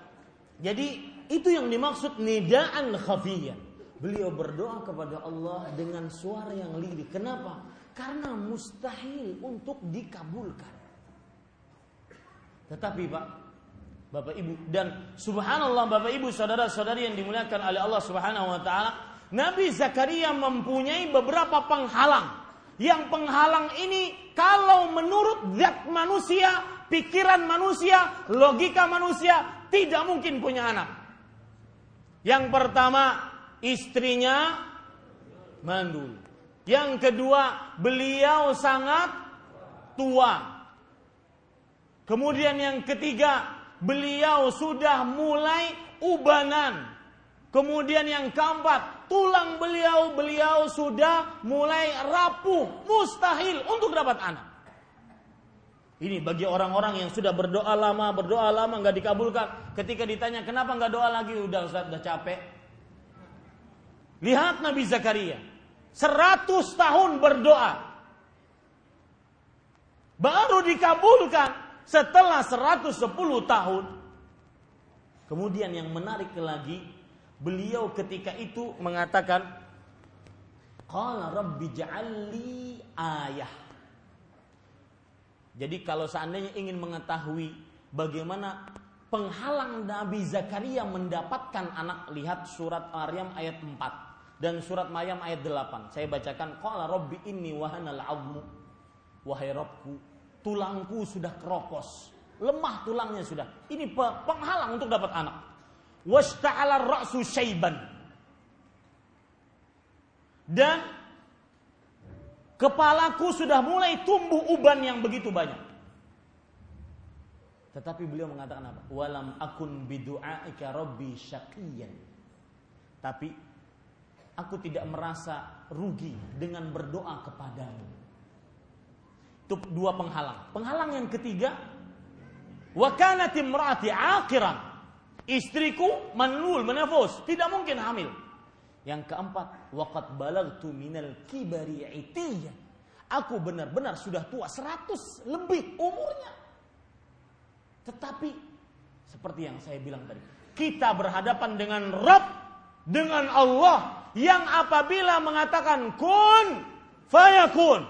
Jadi itu yang dimaksud nidaan khafiyah. Beliau berdoa kepada Allah dengan suara yang lirih. Kenapa? Karena mustahil untuk dikabulkan. Tetapi Pak, Bapak Ibu dan subhanallah Bapak Ibu saudara-saudari yang dimuliakan oleh Allah Subhanahu wa taala, Nabi Zakaria mempunyai beberapa penghalang. Yang penghalang ini kalau menurut zat manusia pikiran manusia, logika manusia tidak mungkin punya anak. Yang pertama, istrinya mandul. Yang kedua, beliau sangat tua. Kemudian yang ketiga, beliau sudah mulai ubanan. Kemudian yang keempat, tulang beliau beliau sudah mulai rapuh, mustahil untuk dapat anak. Ini bagi orang-orang yang sudah berdoa lama, berdoa lama nggak dikabulkan. Ketika ditanya kenapa nggak doa lagi, udah Ustaz, udah capek. Lihat Nabi Zakaria, 100 tahun berdoa. Baru dikabulkan setelah 110 tahun. Kemudian yang menarik lagi, beliau ketika itu mengatakan, Qala Rabbi ayah jadi kalau seandainya ingin mengetahui bagaimana penghalang Nabi Zakaria mendapatkan anak, lihat surat Maryam ayat 4 dan surat Maryam ayat 8. Saya bacakan qala rabbi inni wahanal 'azmu wahai Rabbku, tulangku sudah keropos, lemah tulangnya sudah. Ini penghalang untuk dapat anak. Wasta'ala ra'su syaiban. Dan Kepalaku sudah mulai tumbuh uban yang begitu banyak. Tetapi beliau mengatakan apa? Walam akun bidu'aika rabbi syaqiyan. Tapi aku tidak merasa rugi dengan berdoa kepadamu. Itu dua penghalang. Penghalang yang ketiga, wa kanat imraati akhiran. Istriku menul, menafus, tidak mungkin hamil. Yang keempat, waqad balagtu minal kibari itiyan. Aku benar-benar sudah tua 100 lebih umurnya. Tetapi seperti yang saya bilang tadi, kita berhadapan dengan Rabb dengan Allah yang apabila mengatakan kun fayakun.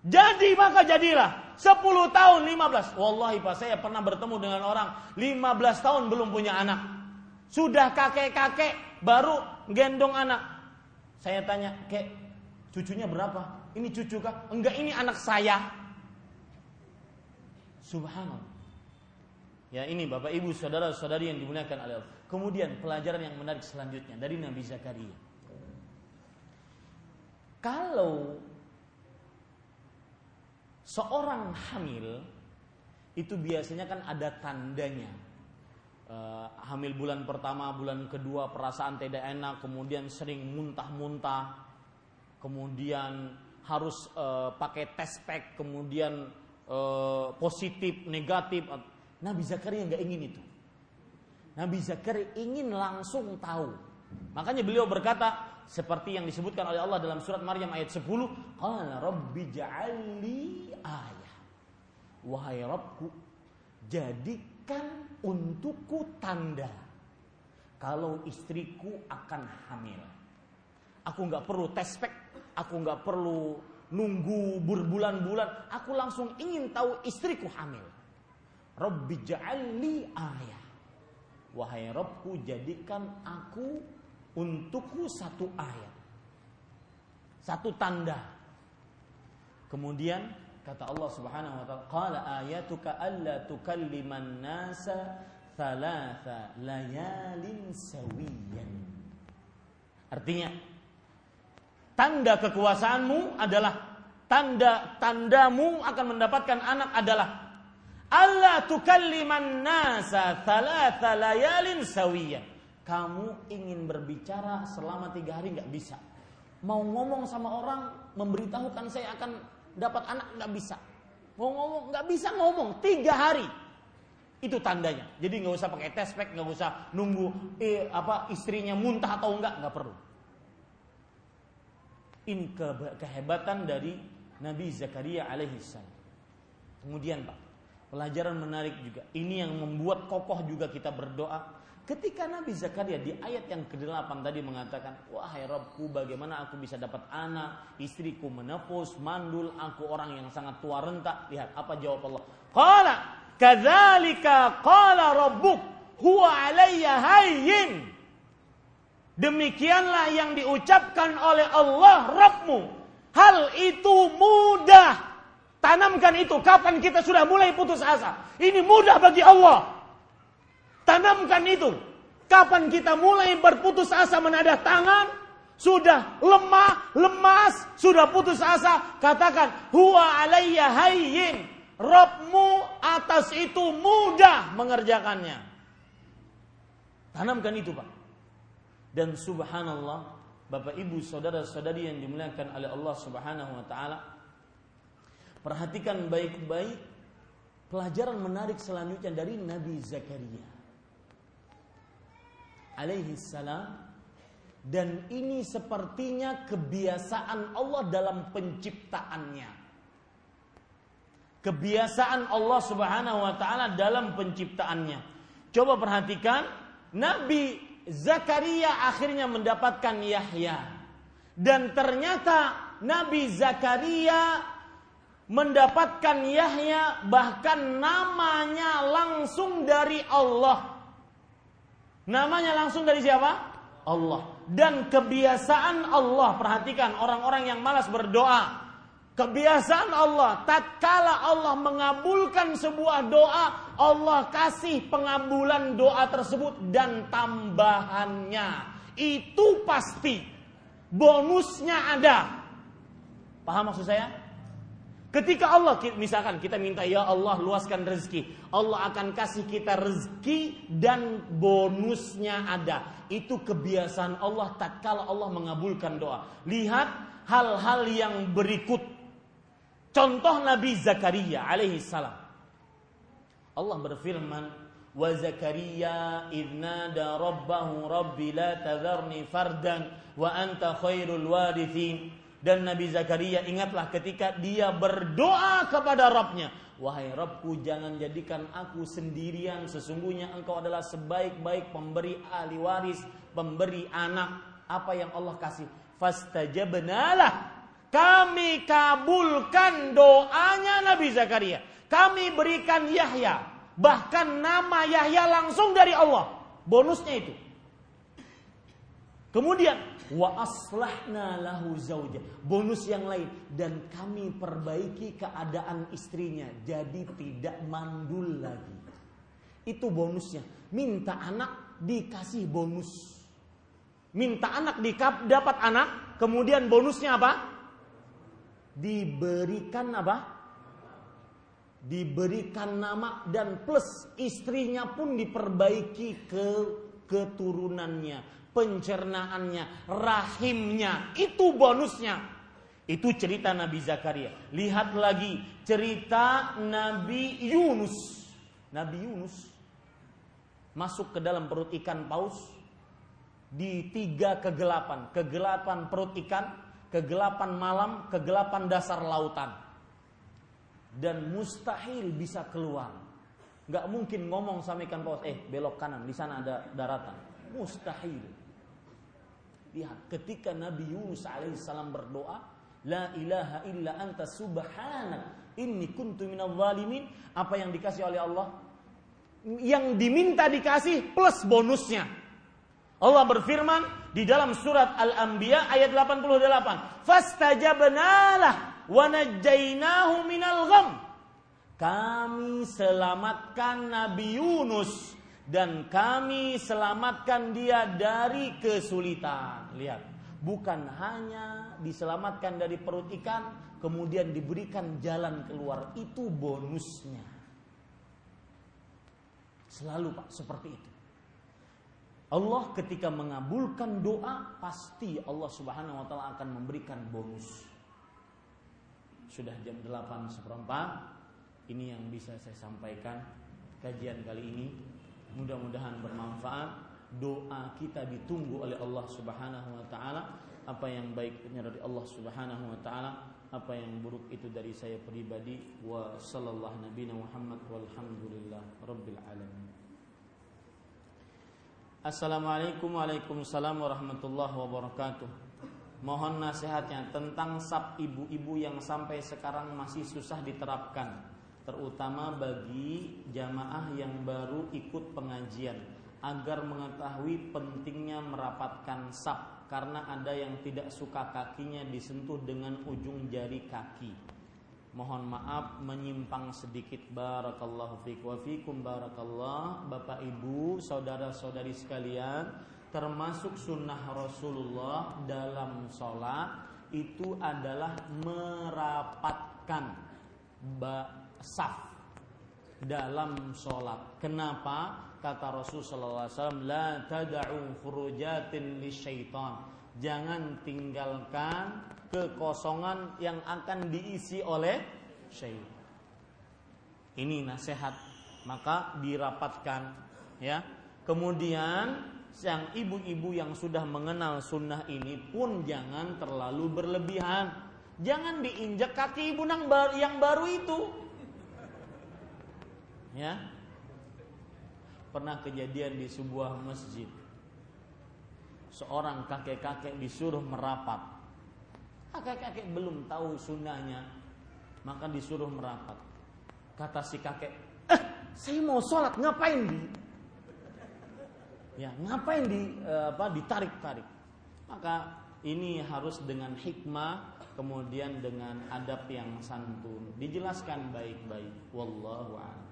Jadi maka jadilah. 10 tahun 15. Wallahi Pak saya pernah bertemu dengan orang 15 tahun belum punya anak. Sudah kakek-kakek baru gendong anak. Saya tanya, kek, cucunya berapa? Ini cucu kah? Enggak, ini anak saya. Subhanallah. Ya ini Bapak Ibu saudara-saudari yang dimuliakan oleh Allah. Kemudian pelajaran yang menarik selanjutnya dari Nabi Zakaria. Kalau seorang hamil itu biasanya kan ada tandanya. Uh, hamil bulan pertama, bulan kedua perasaan tidak enak, kemudian sering muntah-muntah, kemudian harus uh, pakai test pack, kemudian uh, positif, negatif. Nabi Zakaria nggak ingin itu. Nabi Zakaria ingin langsung tahu. Makanya beliau berkata seperti yang disebutkan oleh Allah dalam surat Maryam ayat 10, "Qala rabbi ja'alli ayah." Wahai Rabbku, jadikan untukku tanda kalau istriku akan hamil. Aku nggak perlu tes pack, aku nggak perlu nunggu berbulan-bulan, aku langsung ingin tahu istriku hamil. Rabbi ja'alli ayah. Wahai Robku jadikan aku untukku satu ayat. Satu tanda. Kemudian kata Allah Subhanahu wa taala, "Qala ayatuka alla tukalliman nasa thalatha layalin sawiyan." Artinya, tanda kekuasaanmu adalah tanda tandamu akan mendapatkan anak adalah Allah tukalliman nasa thalatha layalin sawiya. Kamu ingin berbicara selama tiga hari nggak bisa. Mau ngomong sama orang, memberitahukan saya akan dapat anak nggak bisa. Mau ngomong nggak bisa ngomong tiga hari. Itu tandanya. Jadi nggak usah pakai test pack, nggak usah nunggu eh, apa istrinya muntah atau enggak, nggak perlu. Ini ke kehebatan dari Nabi Zakaria alaihissalam. Kemudian Pak, Pelajaran menarik juga. Ini yang membuat kokoh juga kita berdoa. Ketika Nabi Zakaria di ayat yang ke-8 tadi mengatakan, Wahai Rabbku bagaimana aku bisa dapat anak, istriku menepus, mandul, aku orang yang sangat tua renta. Lihat apa jawab Allah. Qala kadzalika qala rabbuk huwa alayya hayyin. Demikianlah yang diucapkan oleh Allah Rabbmu. Hal itu mudah Tanamkan itu. Kapan kita sudah mulai putus asa? Ini mudah bagi Allah. Tanamkan itu. Kapan kita mulai berputus asa menadah tangan? Sudah lemah, lemas, sudah putus asa. Katakan, huwa alayya hayyin. Robmu atas itu mudah mengerjakannya. Tanamkan itu Pak. Dan subhanallah, Bapak Ibu saudara-saudari yang dimuliakan oleh Allah Subhanahu wa taala, Perhatikan baik-baik pelajaran menarik selanjutnya dari Nabi Zakaria alaihi salam dan ini sepertinya kebiasaan Allah dalam penciptaannya. Kebiasaan Allah Subhanahu wa taala dalam penciptaannya. Coba perhatikan, Nabi Zakaria akhirnya mendapatkan Yahya. Dan ternyata Nabi Zakaria mendapatkan Yahya bahkan namanya langsung dari Allah. Namanya langsung dari siapa? Allah. Dan kebiasaan Allah, perhatikan orang-orang yang malas berdoa. Kebiasaan Allah, tatkala Allah mengabulkan sebuah doa, Allah kasih pengabulan doa tersebut dan tambahannya. Itu pasti. Bonusnya ada. Paham maksud saya? Ketika Allah misalkan kita minta ya Allah luaskan rezeki, Allah akan kasih kita rezeki dan bonusnya ada. Itu kebiasaan Allah tatkala Allah mengabulkan doa. Lihat hal-hal yang berikut. Contoh Nabi Zakaria alaihi salam. Allah berfirman, "Wa Zakaria idnada rabbahu rabbi la tadharni fardan wa anta khairul warithin." Dan Nabi Zakaria ingatlah ketika dia berdoa kepada Rabbnya. Wahai Rabbku jangan jadikan aku sendirian. Sesungguhnya engkau adalah sebaik-baik pemberi ahli waris. Pemberi anak. Apa yang Allah kasih. Fastajabnalah. Kami kabulkan doanya Nabi Zakaria. Kami berikan Yahya. Bahkan nama Yahya langsung dari Allah. Bonusnya itu. Kemudian wa aslahna lahu zauja. Bonus yang lain dan kami perbaiki keadaan istrinya jadi tidak mandul lagi. Itu bonusnya. Minta anak dikasih bonus. Minta anak dikap dapat anak, kemudian bonusnya apa? Diberikan apa? diberikan nama dan plus istrinya pun diperbaiki ke keturunannya, pencernaannya, rahimnya. Itu bonusnya. Itu cerita Nabi Zakaria. Lihat lagi cerita Nabi Yunus. Nabi Yunus masuk ke dalam perut ikan paus di tiga kegelapan. Kegelapan perut ikan, kegelapan malam, kegelapan dasar lautan. Dan mustahil bisa keluar. Gak mungkin ngomong sama ikan paus, eh belok kanan, di sana ada daratan. Mustahil. Lihat, ketika Nabi Yunus alaihissalam berdoa, La ilaha illa anta subhanak inni kuntu minal zalimin. Apa yang dikasih oleh Allah? Yang diminta dikasih plus bonusnya. Allah berfirman di dalam surat Al-Anbiya ayat 88. Fastajabnalah wa najjainahu minal gham. Kami selamatkan Nabi Yunus dan kami selamatkan dia dari kesulitan. Lihat, bukan hanya diselamatkan dari perut ikan, kemudian diberikan jalan keluar. Itu bonusnya. Selalu Pak, seperti itu. Allah ketika mengabulkan doa, pasti Allah Subhanahu wa taala akan memberikan bonus. Sudah jam 8 seperempat, ini yang bisa saya sampaikan kajian kali ini. Mudah-mudahan bermanfaat. Doa kita ditunggu oleh Allah Subhanahu wa taala. Apa yang baiknya dari Allah Subhanahu wa taala, apa yang buruk itu dari saya pribadi. Wa sallallahu nabiyana Muhammad walhamdulillah rabbil alamin. Assalamualaikum Waalaikumsalam warahmatullahi wabarakatuh. Mohon nasihatnya tentang sab ibu-ibu yang sampai sekarang masih susah diterapkan Terutama bagi jamaah yang baru ikut pengajian agar mengetahui pentingnya merapatkan sap karena ada yang tidak suka kakinya disentuh dengan ujung jari kaki. Mohon maaf menyimpang sedikit barakallahu fiik wa fikum barakallah Bapak Ibu, saudara-saudari sekalian, termasuk sunnah Rasulullah dalam sholat itu adalah merapatkan saf dalam sholat. Kenapa? kata Rasul sallallahu alaihi wasallam la tad'u furujatin lisyaitan. Jangan tinggalkan kekosongan yang akan diisi oleh syaitan. Ini nasihat. Maka dirapatkan ya. Kemudian yang ibu-ibu yang sudah mengenal sunnah ini pun jangan terlalu berlebihan. Jangan diinjak kaki ibu yang baru itu ya pernah kejadian di sebuah masjid. Seorang kakek-kakek disuruh merapat. Kakek-kakek belum tahu sunnahnya, maka disuruh merapat. Kata si kakek, eh, saya mau sholat, ngapain di? Ya, ngapain di eh, apa ditarik-tarik? Maka ini harus dengan hikmah, kemudian dengan adab yang santun, dijelaskan baik-baik. Wallahu a'lam.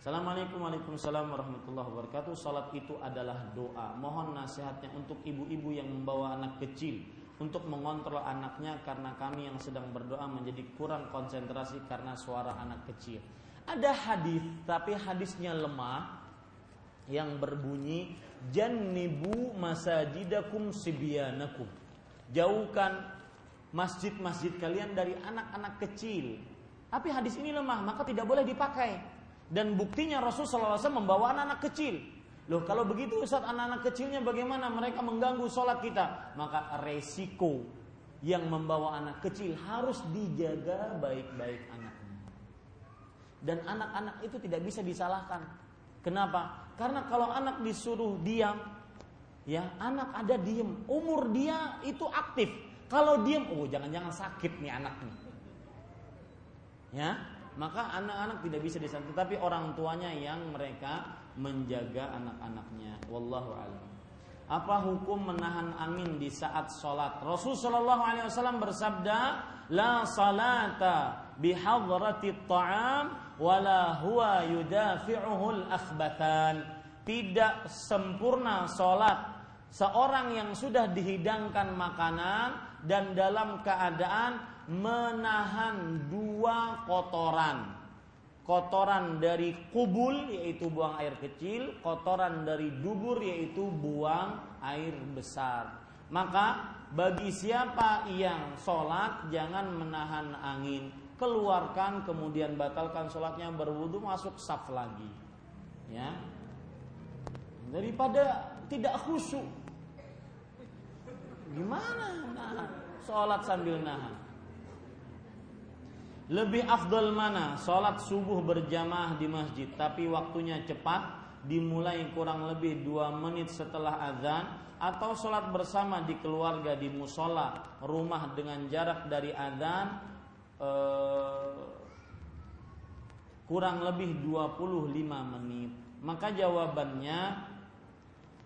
Assalamualaikum Waalaikumsalam warahmatullahi wabarakatuh. Salat itu adalah doa. Mohon nasihatnya untuk ibu-ibu yang membawa anak kecil Untuk mengontrol anaknya Karena kami yang sedang berdoa menjadi kurang konsentrasi Karena suara anak kecil. Ada hadis tapi hadisnya lemah Yang berbunyi Jannibu masajidakum sibyanakum. Jauhkan masjid-masjid kalian dari anak-anak kecil. Tapi hadis ini lemah maka tidak boleh dipakai dan buktinya Rasul SAW membawa anak-anak kecil. Loh kalau begitu Ustaz anak-anak kecilnya bagaimana mereka mengganggu sholat kita? Maka resiko yang membawa anak kecil harus dijaga baik-baik anaknya. Dan anak-anak itu tidak bisa disalahkan. Kenapa? Karena kalau anak disuruh diam, ya anak ada diam, umur dia itu aktif. Kalau diam, oh jangan-jangan sakit nih anak nih. Ya, maka anak-anak tidak bisa disantuni tapi orang tuanya yang mereka menjaga anak-anaknya. Wallahu alam. Apa hukum menahan angin di saat sholat? Rasul Shallallahu Alaihi Wasallam bersabda la salata bihadrati ta'am wala huwa yudafi'uhul akhbatan tidak sempurna sholat seorang yang sudah dihidangkan makanan dan dalam keadaan menahan dua kotoran. kotoran dari kubul yaitu buang air kecil, kotoran dari dubur yaitu buang air besar. Maka bagi siapa yang sholat jangan menahan angin, keluarkan kemudian batalkan sholatnya berwudu masuk saf lagi, ya. Daripada tidak khusyuk, gimana nahan sholat sambil nahan? Lebih afdal mana? Sholat subuh berjamaah di masjid tapi waktunya cepat dimulai kurang lebih dua menit setelah azan atau sholat bersama di keluarga di musola rumah dengan jarak dari azan eh, kurang lebih 25 menit. Maka jawabannya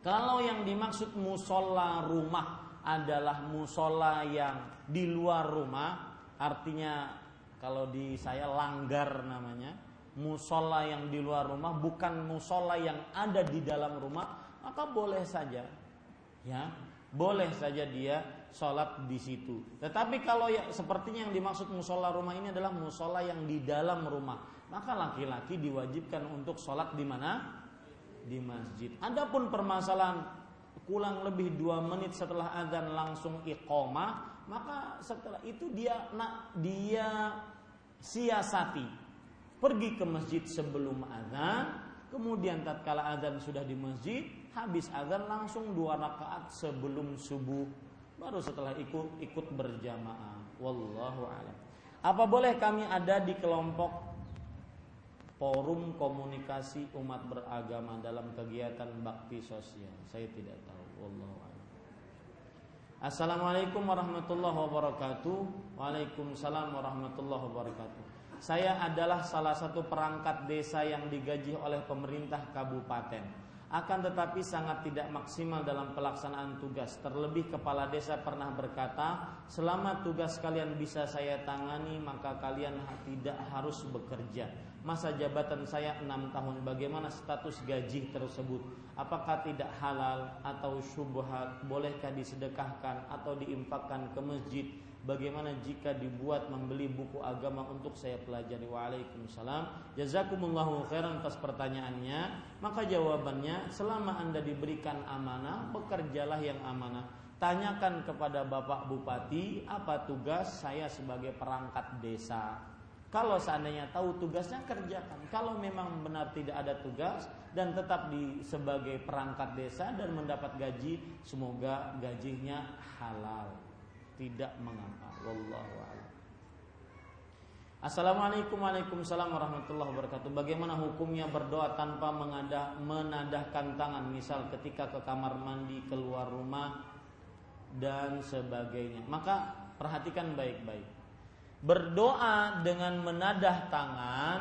kalau yang dimaksud musola rumah adalah musola yang di luar rumah artinya kalau di saya langgar namanya musola yang di luar rumah bukan musola yang ada di dalam rumah maka boleh saja. Ya boleh saja dia sholat di situ. Tetapi kalau ya sepertinya yang dimaksud musola rumah ini adalah musola yang di dalam rumah maka laki-laki diwajibkan untuk sholat di mana? Di masjid. Adapun permasalahan kurang lebih dua menit setelah adzan langsung iqomah maka setelah itu dia nak dia siasati. Pergi ke masjid sebelum azan kemudian tatkala azan sudah di masjid habis azan langsung dua rakaat sebelum subuh baru setelah ikut ikut berjamaah. Wallahu alam. Apa boleh kami ada di kelompok forum komunikasi umat beragama dalam kegiatan bakti sosial? Saya tidak tahu. Wallahu Assalamualaikum warahmatullahi wabarakatuh. Waalaikumsalam warahmatullahi wabarakatuh. Saya adalah salah satu perangkat desa yang digaji oleh pemerintah kabupaten. Akan tetapi sangat tidak maksimal dalam pelaksanaan tugas. Terlebih kepala desa pernah berkata, "Selama tugas kalian bisa saya tangani, maka kalian tidak harus bekerja." Masa jabatan saya enam tahun bagaimana status gaji tersebut? Apakah tidak halal atau syubhat? Bolehkah disedekahkan atau diinfakkan ke masjid? Bagaimana jika dibuat membeli buku agama untuk saya pelajari? Waalaikumsalam. Jazakumullahu khairan atas pertanyaannya. Maka jawabannya selama anda diberikan amanah bekerjalah yang amanah. Tanyakan kepada bapak bupati apa tugas saya sebagai perangkat desa kalau seandainya tahu tugasnya kerjakan. Kalau memang benar tidak ada tugas dan tetap di sebagai perangkat desa dan mendapat gaji, semoga gajinya halal. Tidak mengapa. Wallahu a'lam. Assalamualaikum Waalaikumsalam warahmatullahi wabarakatuh Bagaimana hukumnya berdoa tanpa mengadah, menadahkan tangan Misal ketika ke kamar mandi, keluar rumah Dan sebagainya Maka perhatikan baik-baik berdoa dengan menadah tangan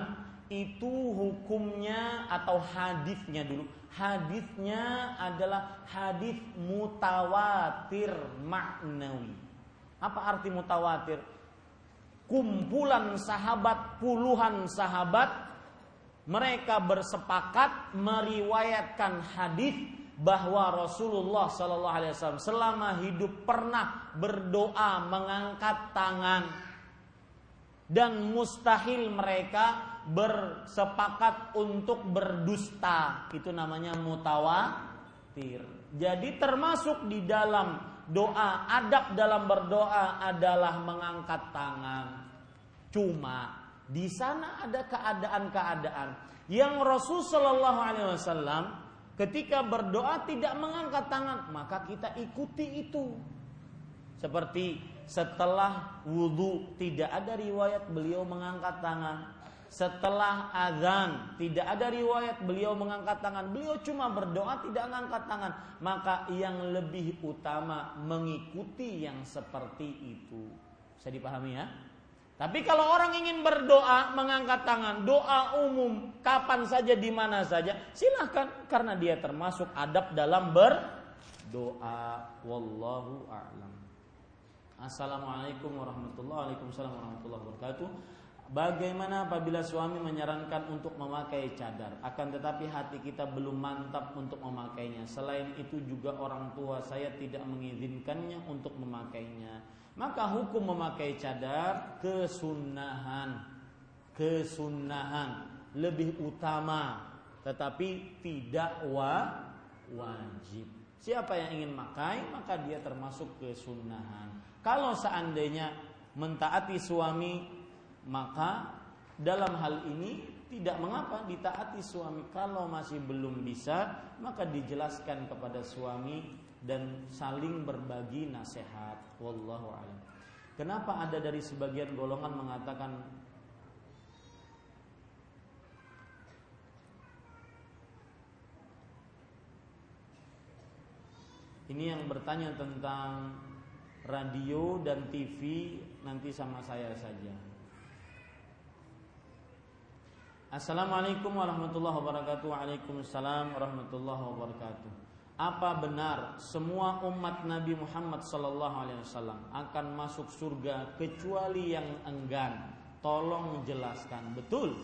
itu hukumnya atau hadisnya dulu. Hadisnya adalah hadis mutawatir maknawi. Apa arti mutawatir? Kumpulan sahabat puluhan sahabat mereka bersepakat meriwayatkan hadis bahwa Rasulullah Shallallahu Alaihi Wasallam selama hidup pernah berdoa mengangkat tangan dan mustahil mereka bersepakat untuk berdusta. Itu namanya mutawatir. Jadi termasuk di dalam doa, adab dalam berdoa adalah mengangkat tangan. Cuma di sana ada keadaan-keadaan yang Rasul Shallallahu Alaihi Wasallam ketika berdoa tidak mengangkat tangan, maka kita ikuti itu. Seperti setelah wudhu tidak ada riwayat beliau mengangkat tangan. Setelah azan tidak ada riwayat beliau mengangkat tangan. Beliau cuma berdoa tidak mengangkat tangan. Maka yang lebih utama mengikuti yang seperti itu. Bisa dipahami ya? Tapi kalau orang ingin berdoa mengangkat tangan, doa umum kapan saja di mana saja, silahkan karena dia termasuk adab dalam berdoa. Wallahu a'lam. Assalamualaikum warahmatullahi wabarakatuh. Bagaimana apabila suami menyarankan untuk memakai cadar, akan tetapi hati kita belum mantap untuk memakainya. Selain itu juga orang tua saya tidak mengizinkannya untuk memakainya. Maka hukum memakai cadar kesunahan. kesunahan lebih utama tetapi tidak wa wajib. Siapa yang ingin makai maka dia termasuk kesunahan. Kalau seandainya mentaati suami maka dalam hal ini tidak mengapa ditaati suami. Kalau masih belum bisa maka dijelaskan kepada suami dan saling berbagi nasihat. Wallahu alam. Kenapa ada dari sebagian golongan mengatakan ini yang bertanya tentang radio dan TV nanti sama saya saja Assalamualaikum warahmatullahi wabarakatuh. Waalaikumsalam warahmatullahi wabarakatuh. Apa benar semua umat Nabi Muhammad sallallahu alaihi wasallam akan masuk surga kecuali yang enggan? Tolong jelaskan. Betul.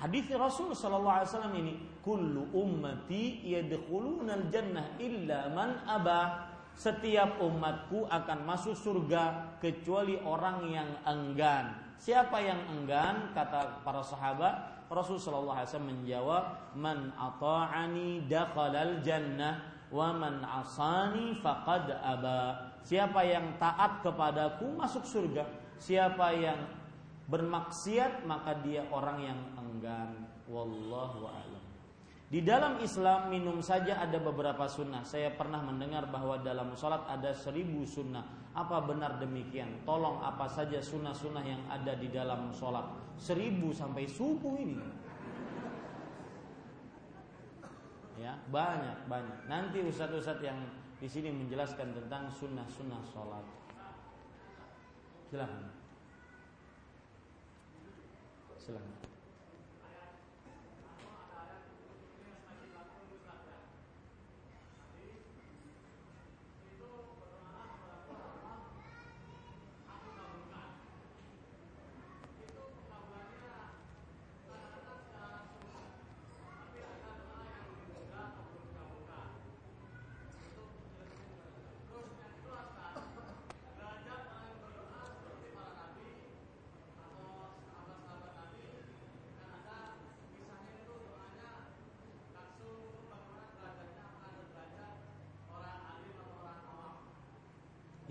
Hadis Rasul sallallahu alaihi wasallam ini, "Kullu ummati yadkhulunal jannah illa man aba." Setiap umatku akan masuk surga kecuali orang yang enggan. Siapa yang enggan? Kata para sahabat, Rasul sallallahu alaihi wasallam menjawab, "Man ata'ani dakhalal jannah wa man asani faqad aba." Siapa yang taat kepadaku masuk surga. Siapa yang bermaksiat maka dia orang yang enggan. Wallahu a'lam. Di dalam Islam minum saja ada beberapa sunnah. Saya pernah mendengar bahwa dalam sholat ada seribu sunnah. Apa benar demikian? Tolong apa saja sunnah-sunnah yang ada di dalam sholat seribu sampai subuh ini. Ya, banyak banyak. Nanti ustadz-ustadz yang di sini menjelaskan tentang sunnah-sunnah sholat. Silahkan. Silahkan.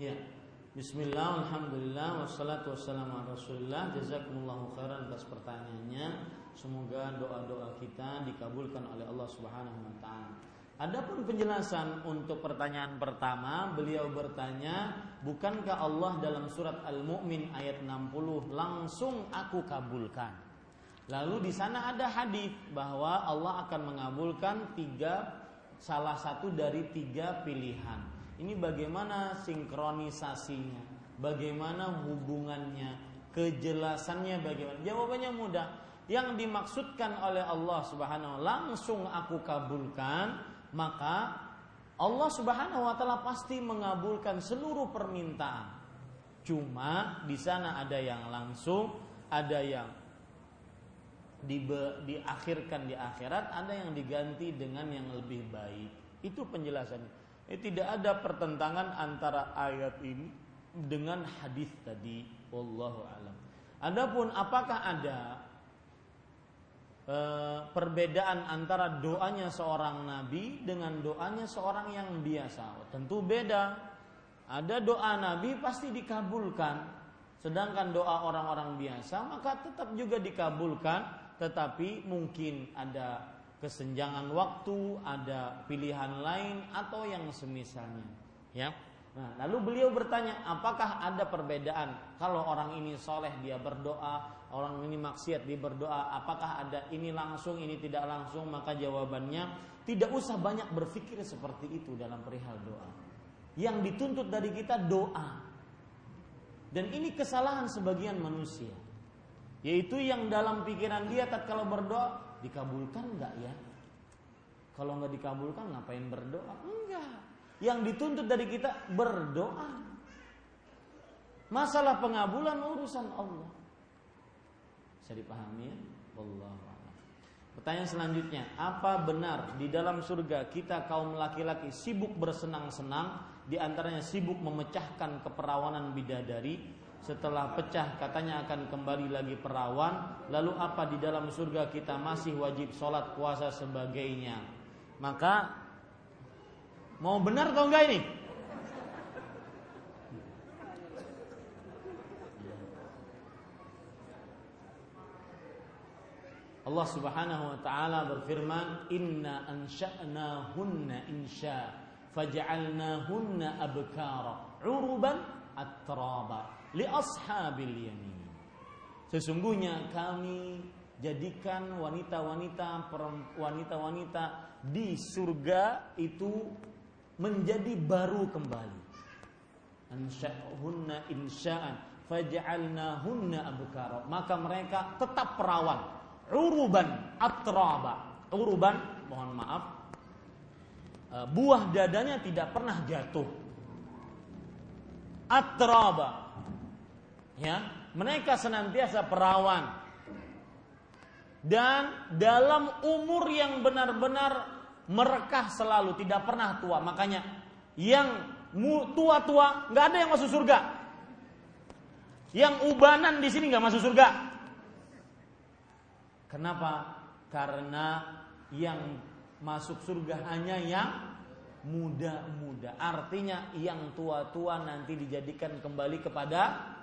Ya. Bismillah, Alhamdulillah, wassalatu wassalamu ala rasulillah Jazakumullahu khairan atas pertanyaannya Semoga doa-doa kita dikabulkan oleh Allah subhanahu wa ta'ala Adapun penjelasan untuk pertanyaan pertama Beliau bertanya Bukankah Allah dalam surat Al-Mu'min ayat 60 Langsung aku kabulkan Lalu di sana ada hadis bahwa Allah akan mengabulkan tiga salah satu dari tiga pilihan. Ini bagaimana sinkronisasinya, bagaimana hubungannya, kejelasannya bagaimana. Jawabannya mudah. Yang dimaksudkan oleh Allah Subhanahu langsung aku kabulkan, maka Allah Subhanahu wa taala pasti mengabulkan seluruh permintaan. Cuma di sana ada yang langsung, ada yang di, diakhirkan di akhirat, ada yang diganti dengan yang lebih baik. Itu penjelasannya. Eh, tidak ada pertentangan antara ayat ini dengan hadis tadi. Wallahu alam. Adapun apakah ada e, perbedaan antara doanya seorang nabi dengan doanya seorang yang biasa? Tentu beda. Ada doa nabi pasti dikabulkan, sedangkan doa orang-orang biasa maka tetap juga dikabulkan, tetapi mungkin ada kesenjangan waktu, ada pilihan lain atau yang semisalnya. Ya. Nah, lalu beliau bertanya, apakah ada perbedaan kalau orang ini soleh dia berdoa, orang ini maksiat dia berdoa, apakah ada ini langsung, ini tidak langsung? Maka jawabannya tidak usah banyak berpikir seperti itu dalam perihal doa. Yang dituntut dari kita doa. Dan ini kesalahan sebagian manusia. Yaitu yang dalam pikiran dia kalau berdoa dikabulkan enggak ya? Kalau nggak dikabulkan ngapain berdoa? Enggak. Yang dituntut dari kita berdoa. Masalah pengabulan urusan Allah. Bisa dipahami ya? Allah. Pertanyaan selanjutnya, apa benar di dalam surga kita kaum laki-laki sibuk bersenang-senang, di antaranya sibuk memecahkan keperawanan bidadari? Setelah pecah katanya akan kembali lagi perawan. Lalu apa di dalam surga kita masih wajib sholat puasa sebagainya? Maka mau benar atau enggak ini? Allah Subhanahu wa taala berfirman inna ansha'nahunna insya faj'alnahunna abkara uruban atraba li ashabil yamin. Sesungguhnya kami jadikan wanita-wanita wanita-wanita di surga itu menjadi baru kembali. Ansha'hunna insya'an faj'alnahunna abkara. Maka mereka tetap perawan. Uruban atraba. Uruban, mohon maaf. Eh, buah dadanya tidak pernah jatuh. Atraba ya mereka senantiasa perawan. Dan dalam umur yang benar-benar merekah selalu tidak pernah tua. Makanya yang tua-tua nggak ada yang masuk surga. Yang ubanan di sini nggak masuk surga. Kenapa? Karena yang masuk surga hanya yang muda-muda. Artinya yang tua-tua nanti dijadikan kembali kepada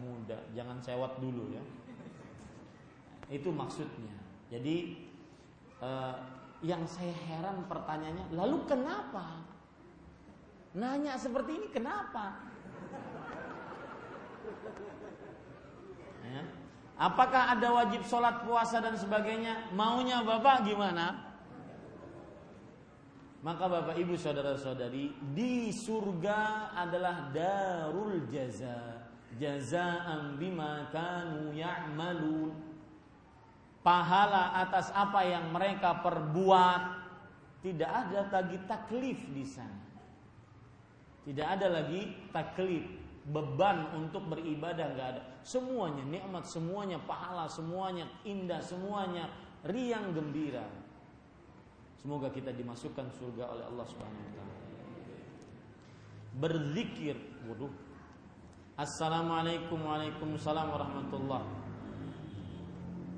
muda, jangan sewot dulu ya. Itu maksudnya. Jadi eh, yang saya heran pertanyaannya, lalu kenapa? Nanya seperti ini kenapa? Ya. Apakah ada wajib sholat puasa dan sebagainya? Maunya bapak gimana? Maka bapak ibu saudara saudari di surga adalah darul jaza jazaan bima kanu ya'malun. Pahala atas apa yang mereka perbuat tidak ada lagi taklif di sana. Tidak ada lagi taklif beban untuk beribadah nggak ada. Semuanya nikmat semuanya pahala semuanya indah semuanya riang gembira. Semoga kita dimasukkan surga oleh Allah Subhanahu wa taala. Berzikir waduh Assalamualaikum Waalaikumsalam warahmatullah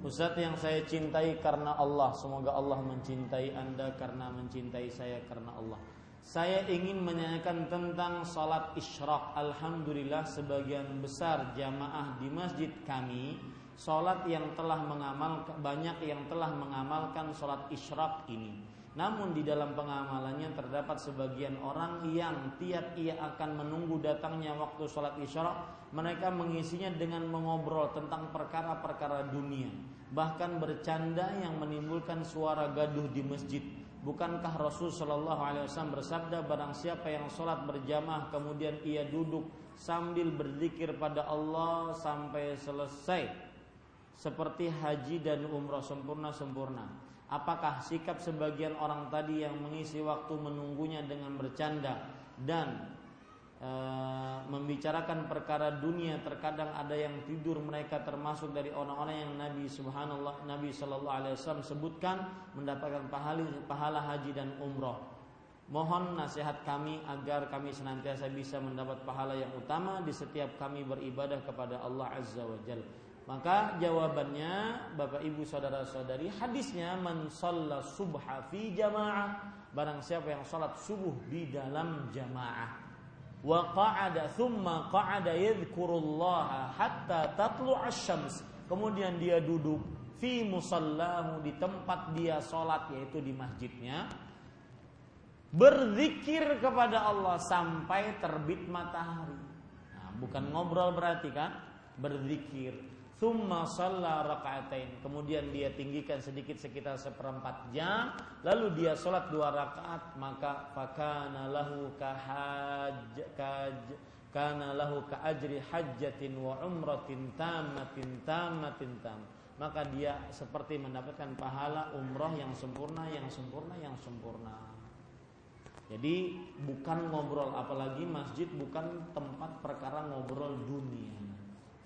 Ustaz yang saya cintai karena Allah Semoga Allah mencintai anda karena mencintai saya karena Allah. Saya ingin menanyakan tentang salat isyraq. Alhamdulillah sebagian besar jamaah di masjid kami Salat yang telah mengamal banyak yang telah mengamalkan salat isyraq ini namun di dalam pengamalannya terdapat sebagian orang yang tiap ia akan menunggu datangnya waktu sholat isya. Mereka mengisinya dengan mengobrol tentang perkara-perkara dunia. Bahkan bercanda yang menimbulkan suara gaduh di masjid. Bukankah Rasul Shallallahu Alaihi Wasallam bersabda barang siapa yang sholat berjamaah kemudian ia duduk sambil berzikir pada Allah sampai selesai seperti haji dan umroh sempurna sempurna Apakah sikap sebagian orang tadi yang mengisi waktu menunggunya dengan bercanda dan e, membicarakan perkara dunia terkadang ada yang tidur mereka termasuk dari orang-orang yang Nabi Subhanallah Nabi Shallallahu Alaihi Wasallam sebutkan mendapatkan pahala pahala haji dan umroh. Mohon nasihat kami agar kami senantiasa bisa mendapat pahala yang utama di setiap kami beribadah kepada Allah Azza wa Jalla. Maka jawabannya Bapak Ibu saudara-saudari hadisnya man shalla subha fi jamaah. Barang siapa yang salat subuh di dalam jamaah. Wa qa'ada thumma qa'ada yadhkurullaha hatta tatlu asy-syams kemudian dia duduk fi musallahu di tempat dia salat yaitu di masjidnya. Berzikir kepada Allah sampai terbit matahari. Nah, bukan ngobrol berarti kan? Berzikir Thumma shalla rakaatain. Kemudian dia tinggikan sedikit sekitar seperempat jam. Lalu dia sholat dua rakaat. Maka fakana lahu kahaj, kaj, kana lahu kaajri hajjatin wa umratin tamatin tamatin tam. Maka dia seperti mendapatkan pahala umroh yang sempurna, yang sempurna, yang sempurna. Jadi bukan ngobrol, apalagi masjid bukan tempat perkara ngobrol dunia.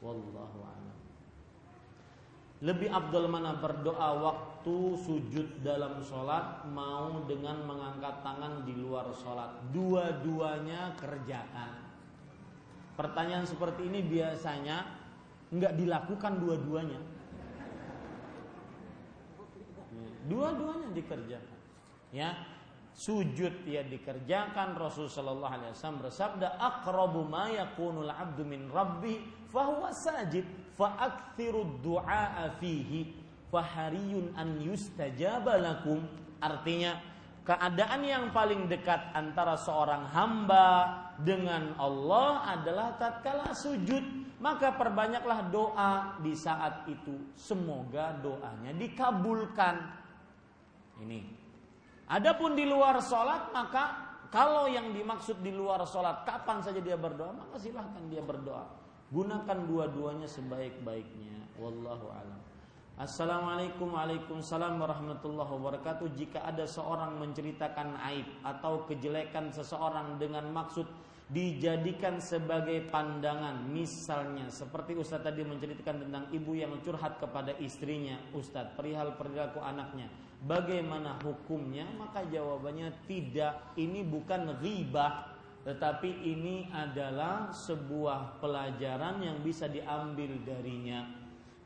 Wallahu a'lam. Lebih abdul mana berdoa waktu sujud dalam sholat mau dengan mengangkat tangan di luar sholat. Dua-duanya kerjakan. pertanyaan seperti ini biasanya nggak dilakukan dua-duanya. Dua-duanya dikerjakan. Ya, sujud ya dikerjakan Rasul sallallahu alaihi wasallam bersabda aqrabu ma yakunul 'abdu min rabbi fahuwa sajid du'a fihi fahariyun an artinya keadaan yang paling dekat antara seorang hamba dengan Allah adalah tatkala sujud. Maka perbanyaklah doa di saat itu. Semoga doanya dikabulkan. Ini. Adapun di luar sholat maka kalau yang dimaksud di luar sholat kapan saja dia berdoa maka silahkan dia berdoa. Gunakan dua-duanya sebaik-baiknya. Wallahu a'lam. Assalamualaikum Waalaikumsalam warahmatullahi wabarakatuh Jika ada seorang menceritakan aib Atau kejelekan seseorang dengan maksud Dijadikan sebagai pandangan Misalnya seperti Ustadz tadi menceritakan tentang ibu yang curhat kepada istrinya Ustadz perihal perilaku anaknya Bagaimana hukumnya? Maka jawabannya tidak. Ini bukan ghibah, tetapi ini adalah sebuah pelajaran yang bisa diambil darinya.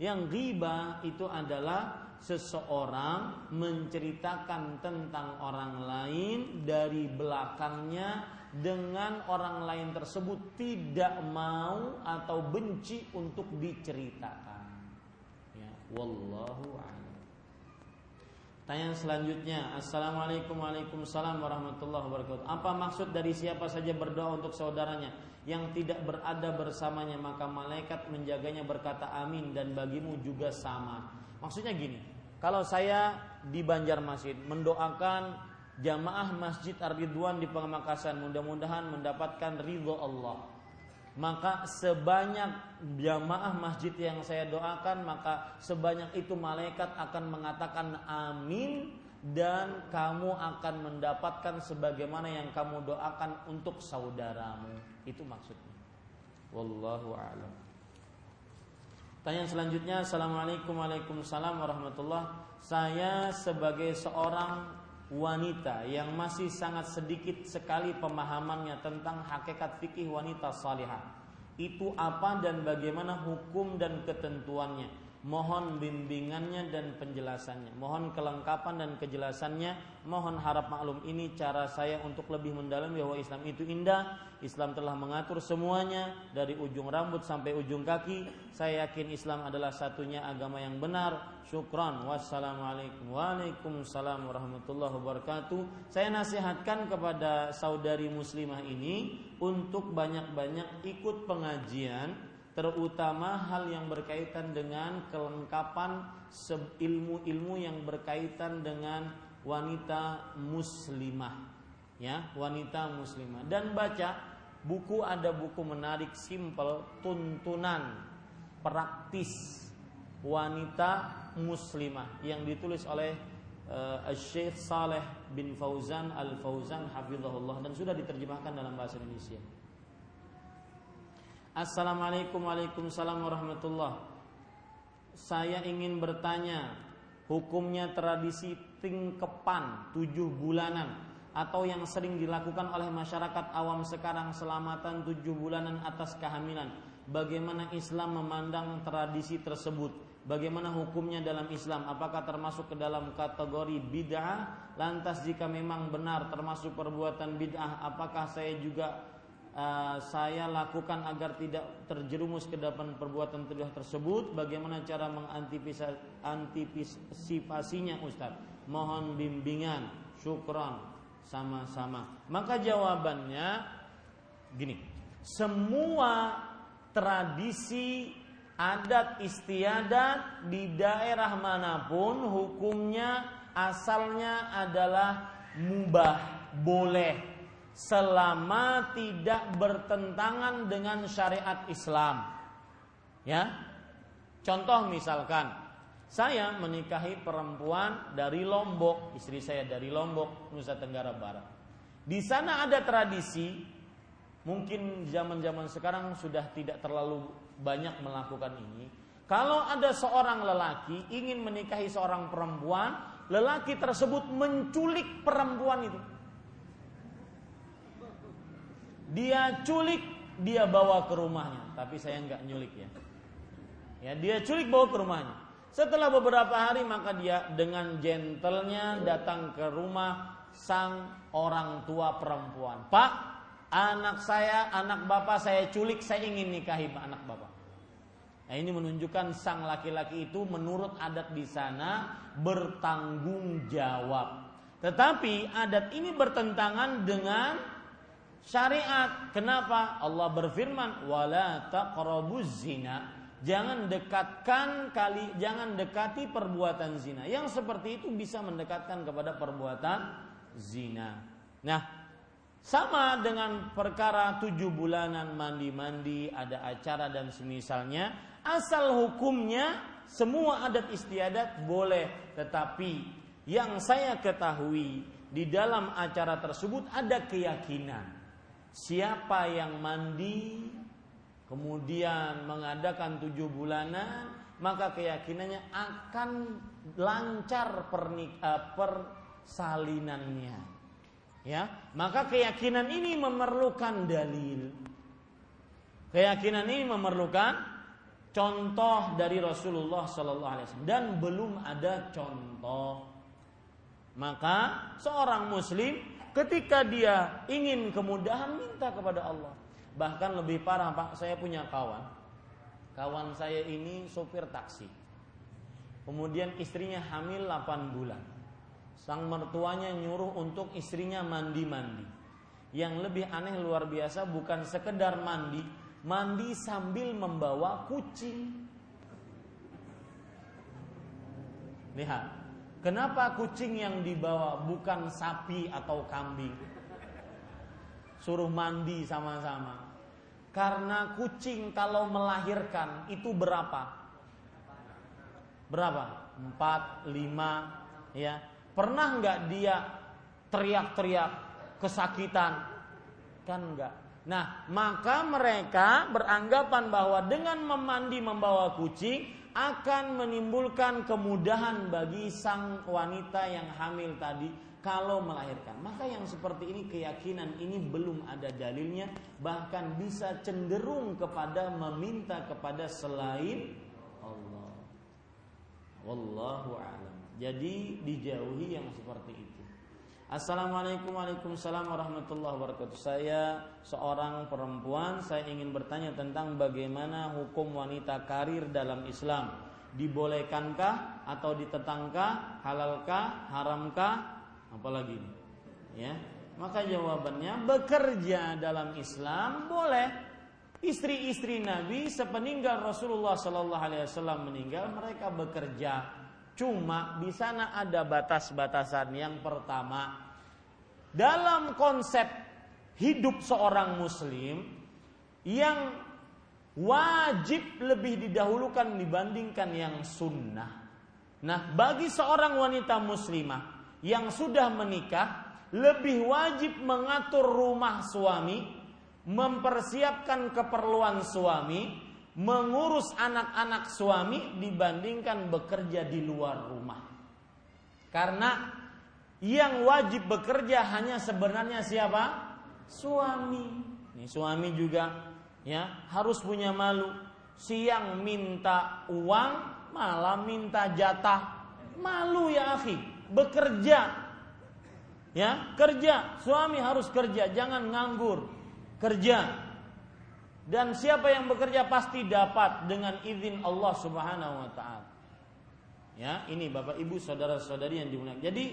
Yang ghibah itu adalah seseorang menceritakan tentang orang lain dari belakangnya dengan orang lain tersebut tidak mau atau benci untuk diceritakan. Ya, wallahu a'lam. Tanya selanjutnya, Assalamualaikum Waalaikumsalam warahmatullahi wabarakatuh. Apa maksud dari siapa saja berdoa untuk saudaranya yang tidak berada bersamanya maka malaikat menjaganya berkata amin dan bagimu juga sama. Maksudnya gini, kalau saya di Banjarmasin mendoakan jamaah Masjid Ar-Ridwan di Pamekasan mudah-mudahan mendapatkan ridho Allah maka sebanyak jamaah masjid yang saya doakan maka sebanyak itu malaikat akan mengatakan amin dan kamu akan mendapatkan sebagaimana yang kamu doakan untuk saudaramu. Itu maksudnya. Wallahu a'lam. Tanya selanjutnya Assalamualaikum Waalaikumsalam warahmatullah. Saya sebagai seorang wanita yang masih sangat sedikit sekali pemahamannya tentang hakikat fikih wanita salihah. Itu apa dan bagaimana hukum dan ketentuannya? Mohon bimbingannya dan penjelasannya. Mohon kelengkapan dan kejelasannya. Mohon harap maklum ini cara saya untuk lebih mendalam bahwa Islam itu indah. Islam telah mengatur semuanya dari ujung rambut sampai ujung kaki. Saya yakin Islam adalah satunya agama yang benar. Syukran. Wassalamualaikum. Waalaikumsalam warahmatullahi wabarakatuh. Saya nasihatkan kepada saudari muslimah ini untuk banyak-banyak ikut pengajian terutama hal yang berkaitan dengan kelengkapan ilmu-ilmu yang berkaitan dengan wanita muslimah ya wanita muslimah dan baca buku ada buku menarik simple tuntunan praktis wanita muslimah yang ditulis oleh uh, Syekh Saleh bin Fauzan Al Fauzan hafizahullah dan sudah diterjemahkan dalam bahasa Indonesia. Assalamualaikum Waalaikumsalam warahmatullah. Saya ingin bertanya Hukumnya tradisi tingkepan tujuh bulanan Atau yang sering dilakukan oleh masyarakat awam sekarang Selamatan tujuh bulanan atas kehamilan Bagaimana Islam memandang tradisi tersebut? Bagaimana hukumnya dalam Islam? Apakah termasuk ke dalam kategori bid'ah? Lantas jika memang benar termasuk perbuatan bid'ah Apakah saya juga uh, saya lakukan agar tidak terjerumus ke dalam perbuatan terjadi tersebut. Bagaimana cara mengantisipasinya Ustaz? Mohon bimbingan syukron sama-sama. Maka jawabannya gini. Semua tradisi adat istiadat di daerah mana pun hukumnya asalnya adalah mubah boleh selama tidak bertentangan dengan syariat Islam. Ya. Contoh misalkan saya menikahi perempuan dari Lombok, istri saya dari Lombok, Nusa Tenggara Barat. Di sana ada tradisi mungkin zaman-zaman sekarang sudah tidak terlalu banyak melakukan ini. Kalau ada seorang lelaki ingin menikahi seorang perempuan, lelaki tersebut menculik perempuan itu dia culik dia bawa ke rumahnya, tapi saya nggak nyulik ya. Ya, dia culik bawa ke rumahnya. Setelah beberapa hari maka dia dengan gentlenya datang ke rumah sang orang tua perempuan. Pak, anak saya, anak bapak saya culik, saya ingin nikahi anak bapak. Nah, ini menunjukkan sang laki-laki itu menurut adat di sana bertanggung jawab. Tetapi adat ini bertentangan dengan syariat. Kenapa? Allah berfirman, "Wala taqrabuz zina." Jangan dekatkan kali jangan dekati perbuatan zina. Yang seperti itu bisa mendekatkan kepada perbuatan zina. Nah, sama dengan perkara tujuh bulanan mandi-mandi, ada acara dan semisalnya, asal hukumnya semua adat istiadat boleh, tetapi yang saya ketahui di dalam acara tersebut ada keyakinan siapa yang mandi kemudian mengadakan tujuh bulanan maka keyakinannya akan lancar pernik, uh, persalinannya. Ya maka keyakinan ini memerlukan dalil. Keyakinan ini memerlukan contoh dari Rasulullah Sallallahu Alaihi Wasallam. Dan belum ada contoh. Maka seorang muslim ketika dia ingin kemudahan minta kepada Allah Bahkan lebih parah Pak, saya punya kawan. Kawan saya ini sopir taksi. Kemudian istrinya hamil 8 bulan. Sang mertuanya nyuruh untuk istrinya mandi-mandi. Yang lebih aneh luar biasa bukan sekedar mandi, mandi sambil membawa kucing. Lihat, kenapa kucing yang dibawa bukan sapi atau kambing? Suruh mandi sama-sama. Karena kucing kalau melahirkan itu berapa? Berapa? Empat, lima, ya. Pernah nggak dia teriak-teriak kesakitan? Kan enggak. Nah, maka mereka beranggapan bahwa dengan memandi membawa kucing akan menimbulkan kemudahan bagi sang wanita yang hamil tadi kalau melahirkan. Maka yang seperti ini keyakinan ini belum ada dalilnya, bahkan bisa cenderung kepada meminta kepada selain Allah. Wallahu a'lam. Jadi dijauhi yang seperti itu. Assalamualaikum Waalaikumsalam warahmatullahi wabarakatuh. Saya seorang perempuan Saya ingin bertanya tentang bagaimana hukum wanita karir dalam Islam. Dibolehkankah atau ditetangkah Halalkah, haramkah? Apalagi ini ya. Maka jawabannya bekerja dalam Islam boleh. Istri-istri Nabi sepeninggal Rasulullah Shallallahu Alaihi Wasallam meninggal mereka bekerja cuma di sana ada batas-batasan yang pertama dalam konsep hidup seorang muslim yang wajib lebih didahulukan dibandingkan yang sunnah. Nah, bagi seorang wanita muslimah yang sudah menikah lebih wajib mengatur rumah suami, mempersiapkan keperluan suami, mengurus anak-anak suami dibandingkan bekerja di luar rumah. Karena yang wajib bekerja hanya sebenarnya siapa? Suami. Ini suami juga ya harus punya malu. Siang minta uang, malam minta jatah. Malu ya akhi bekerja. Ya, kerja. Suami harus kerja, jangan nganggur. Kerja. Dan siapa yang bekerja pasti dapat dengan izin Allah Subhanahu wa taala. Ya, ini Bapak Ibu saudara-saudari yang dimuliakan. Jadi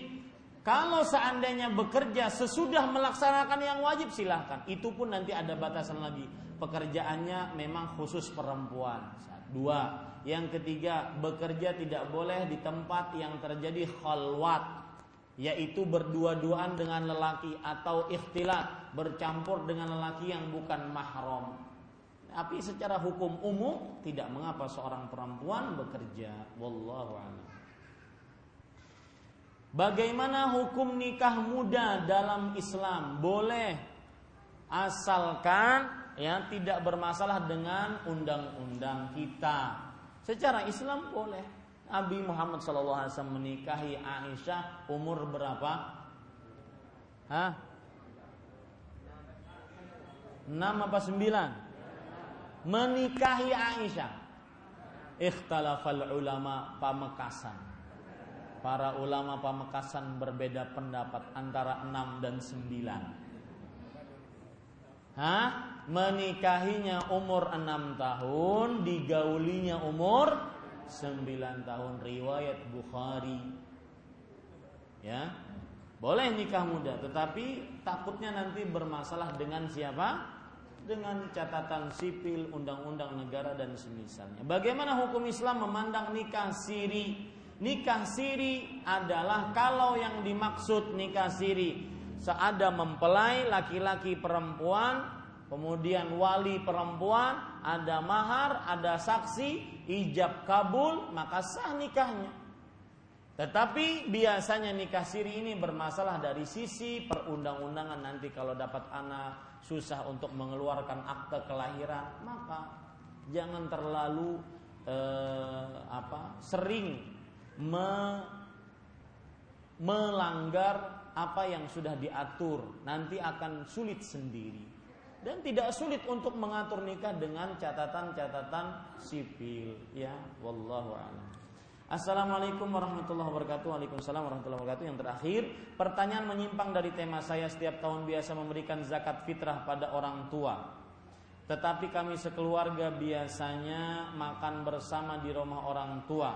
kalau seandainya bekerja sesudah melaksanakan yang wajib silahkan. Itu pun nanti ada batasan lagi. Pekerjaannya memang khusus perempuan. Dua, yang ketiga, bekerja tidak boleh di tempat yang terjadi khalwat, yaitu berdua-duaan dengan lelaki atau ikhtilat, bercampur dengan lelaki yang bukan mahram. Tapi secara hukum umum tidak mengapa seorang perempuan bekerja. Wallahu a'lam. Bagaimana hukum nikah muda dalam Islam? Boleh asalkan ya tidak bermasalah dengan undang-undang kita. Secara Islam boleh. Nabi Muhammad SAW menikahi Aisyah umur berapa? Hah? 16 Enam apa sembilan? Menikahi Aisyah. Ikhtalafal ulama pamekasan. Para ulama pamekasan berbeda pendapat antara enam dan sembilan. Hah? Menikahinya umur enam tahun, digaulinya umur sembilan tahun riwayat Bukhari. Ya, boleh nikah muda, tetapi takutnya nanti bermasalah dengan siapa? Dengan catatan sipil, undang-undang negara dan semisalnya. Bagaimana hukum Islam memandang nikah siri? Nikah siri adalah kalau yang dimaksud nikah siri seada mempelai laki-laki perempuan, kemudian wali perempuan, ada mahar, ada saksi, ijab kabul, maka sah nikahnya. Tetapi biasanya nikah siri ini bermasalah dari sisi perundang-undangan nanti kalau dapat anak susah untuk mengeluarkan akte kelahiran, maka jangan terlalu eh, apa sering me, melanggar apa yang sudah diatur, nanti akan sulit sendiri. Dan tidak sulit untuk mengatur nikah dengan catatan-catatan sipil, ya, wallahu a'lam. Assalamualaikum warahmatullahi wabarakatuh. Waalaikumsalam warahmatullahi wabarakatuh. Yang terakhir Pertanyaan menyimpang dari tema saya Setiap tahun biasa memberikan zakat fitrah pada orang tua. Tetapi kami sekeluarga biasanya Makan bersama di rumah orang tua.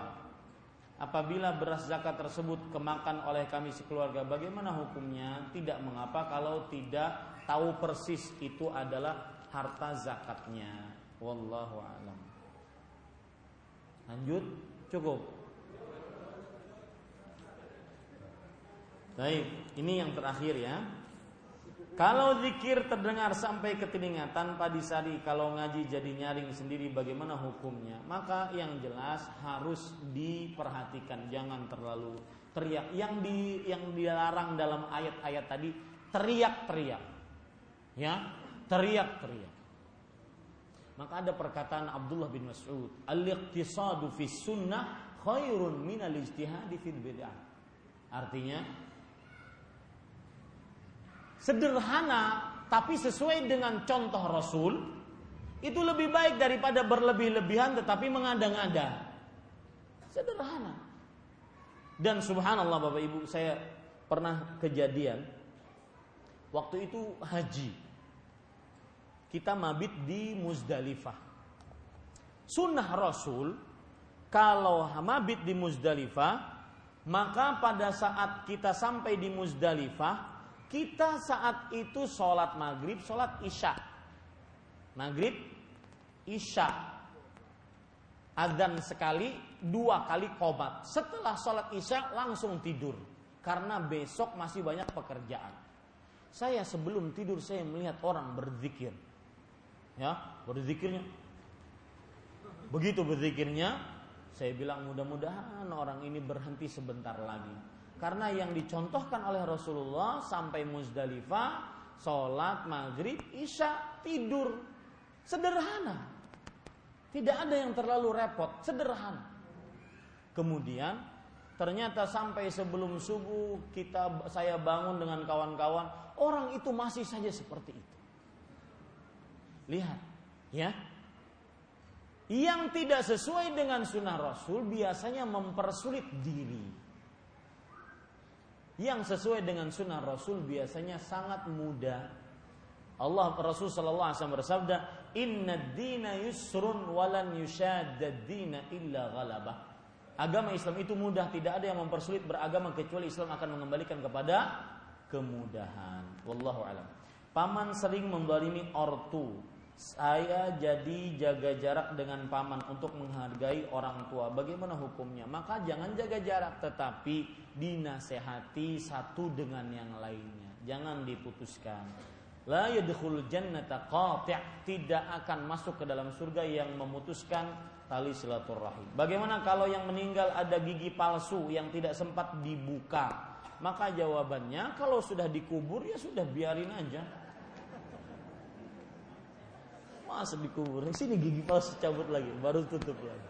Apabila beras zakat tersebut kemakan oleh kami sekeluarga Bagaimana hukumnya? Tidak mengapa kalau tidak tahu persis itu adalah harta zakatnya. Wallahu alam. Lanjut Cukup Baik, ini yang terakhir ya. Kalau zikir terdengar sampai ke telinga tanpa disari, kalau ngaji jadi nyaring sendiri bagaimana hukumnya? Maka yang jelas harus diperhatikan, jangan terlalu teriak. Yang di yang dilarang dalam ayat-ayat tadi teriak-teriak. Ya, teriak-teriak. Maka ada perkataan Abdullah bin Mas'ud, "Al-iqtisadu fi sunnah khairun min al-ijtihadi fil bid'ah." Artinya, sederhana tapi sesuai dengan contoh Rasul itu lebih baik daripada berlebih-lebihan tetapi mengada-ngada. Sederhana. Dan subhanallah Bapak Ibu, saya pernah kejadian waktu itu haji. Kita mabit di Muzdalifah. Sunnah Rasul kalau mabit di Muzdalifah, maka pada saat kita sampai di Muzdalifah, kita saat itu sholat maghrib, sholat isya. Maghrib, isya. Adzan sekali, dua kali kobat. Setelah sholat isya langsung tidur. Karena besok masih banyak pekerjaan. Saya sebelum tidur saya melihat orang berzikir. Ya, berzikirnya. Begitu berzikirnya, saya bilang mudah-mudahan orang ini berhenti sebentar lagi karena yang dicontohkan oleh Rasulullah sampai Muzdalifah, sholat maghrib, isya, tidur. Sederhana. Tidak ada yang terlalu repot, sederhana. Kemudian ternyata sampai sebelum subuh kita saya bangun dengan kawan-kawan, orang itu masih saja seperti itu. Lihat, ya. Yang tidak sesuai dengan sunnah Rasul biasanya mempersulit diri yang sesuai dengan sunnah Rasul biasanya sangat mudah. Allah Rasul Shallallahu Alaihi Wasallam bersabda, Inna dina yusrun walan yushadda dina illa ghalabah. Agama Islam itu mudah, tidak ada yang mempersulit beragama kecuali Islam akan mengembalikan kepada kemudahan. Wallahu alam. Paman sering membalimi ortu, saya jadi jaga jarak dengan paman untuk menghargai orang tua. Bagaimana hukumnya? Maka jangan jaga jarak, tetapi dinasehati satu dengan yang lainnya. Jangan diputuskan. La yadkhul jannata qati' tidak akan masuk ke dalam surga yang memutuskan tali silaturahim. Bagaimana kalau yang meninggal ada gigi palsu yang tidak sempat dibuka? Maka jawabannya kalau sudah dikubur ya sudah biarin aja Masa dikubur? Sini gigi palsu cabut lagi, baru tutup lagi.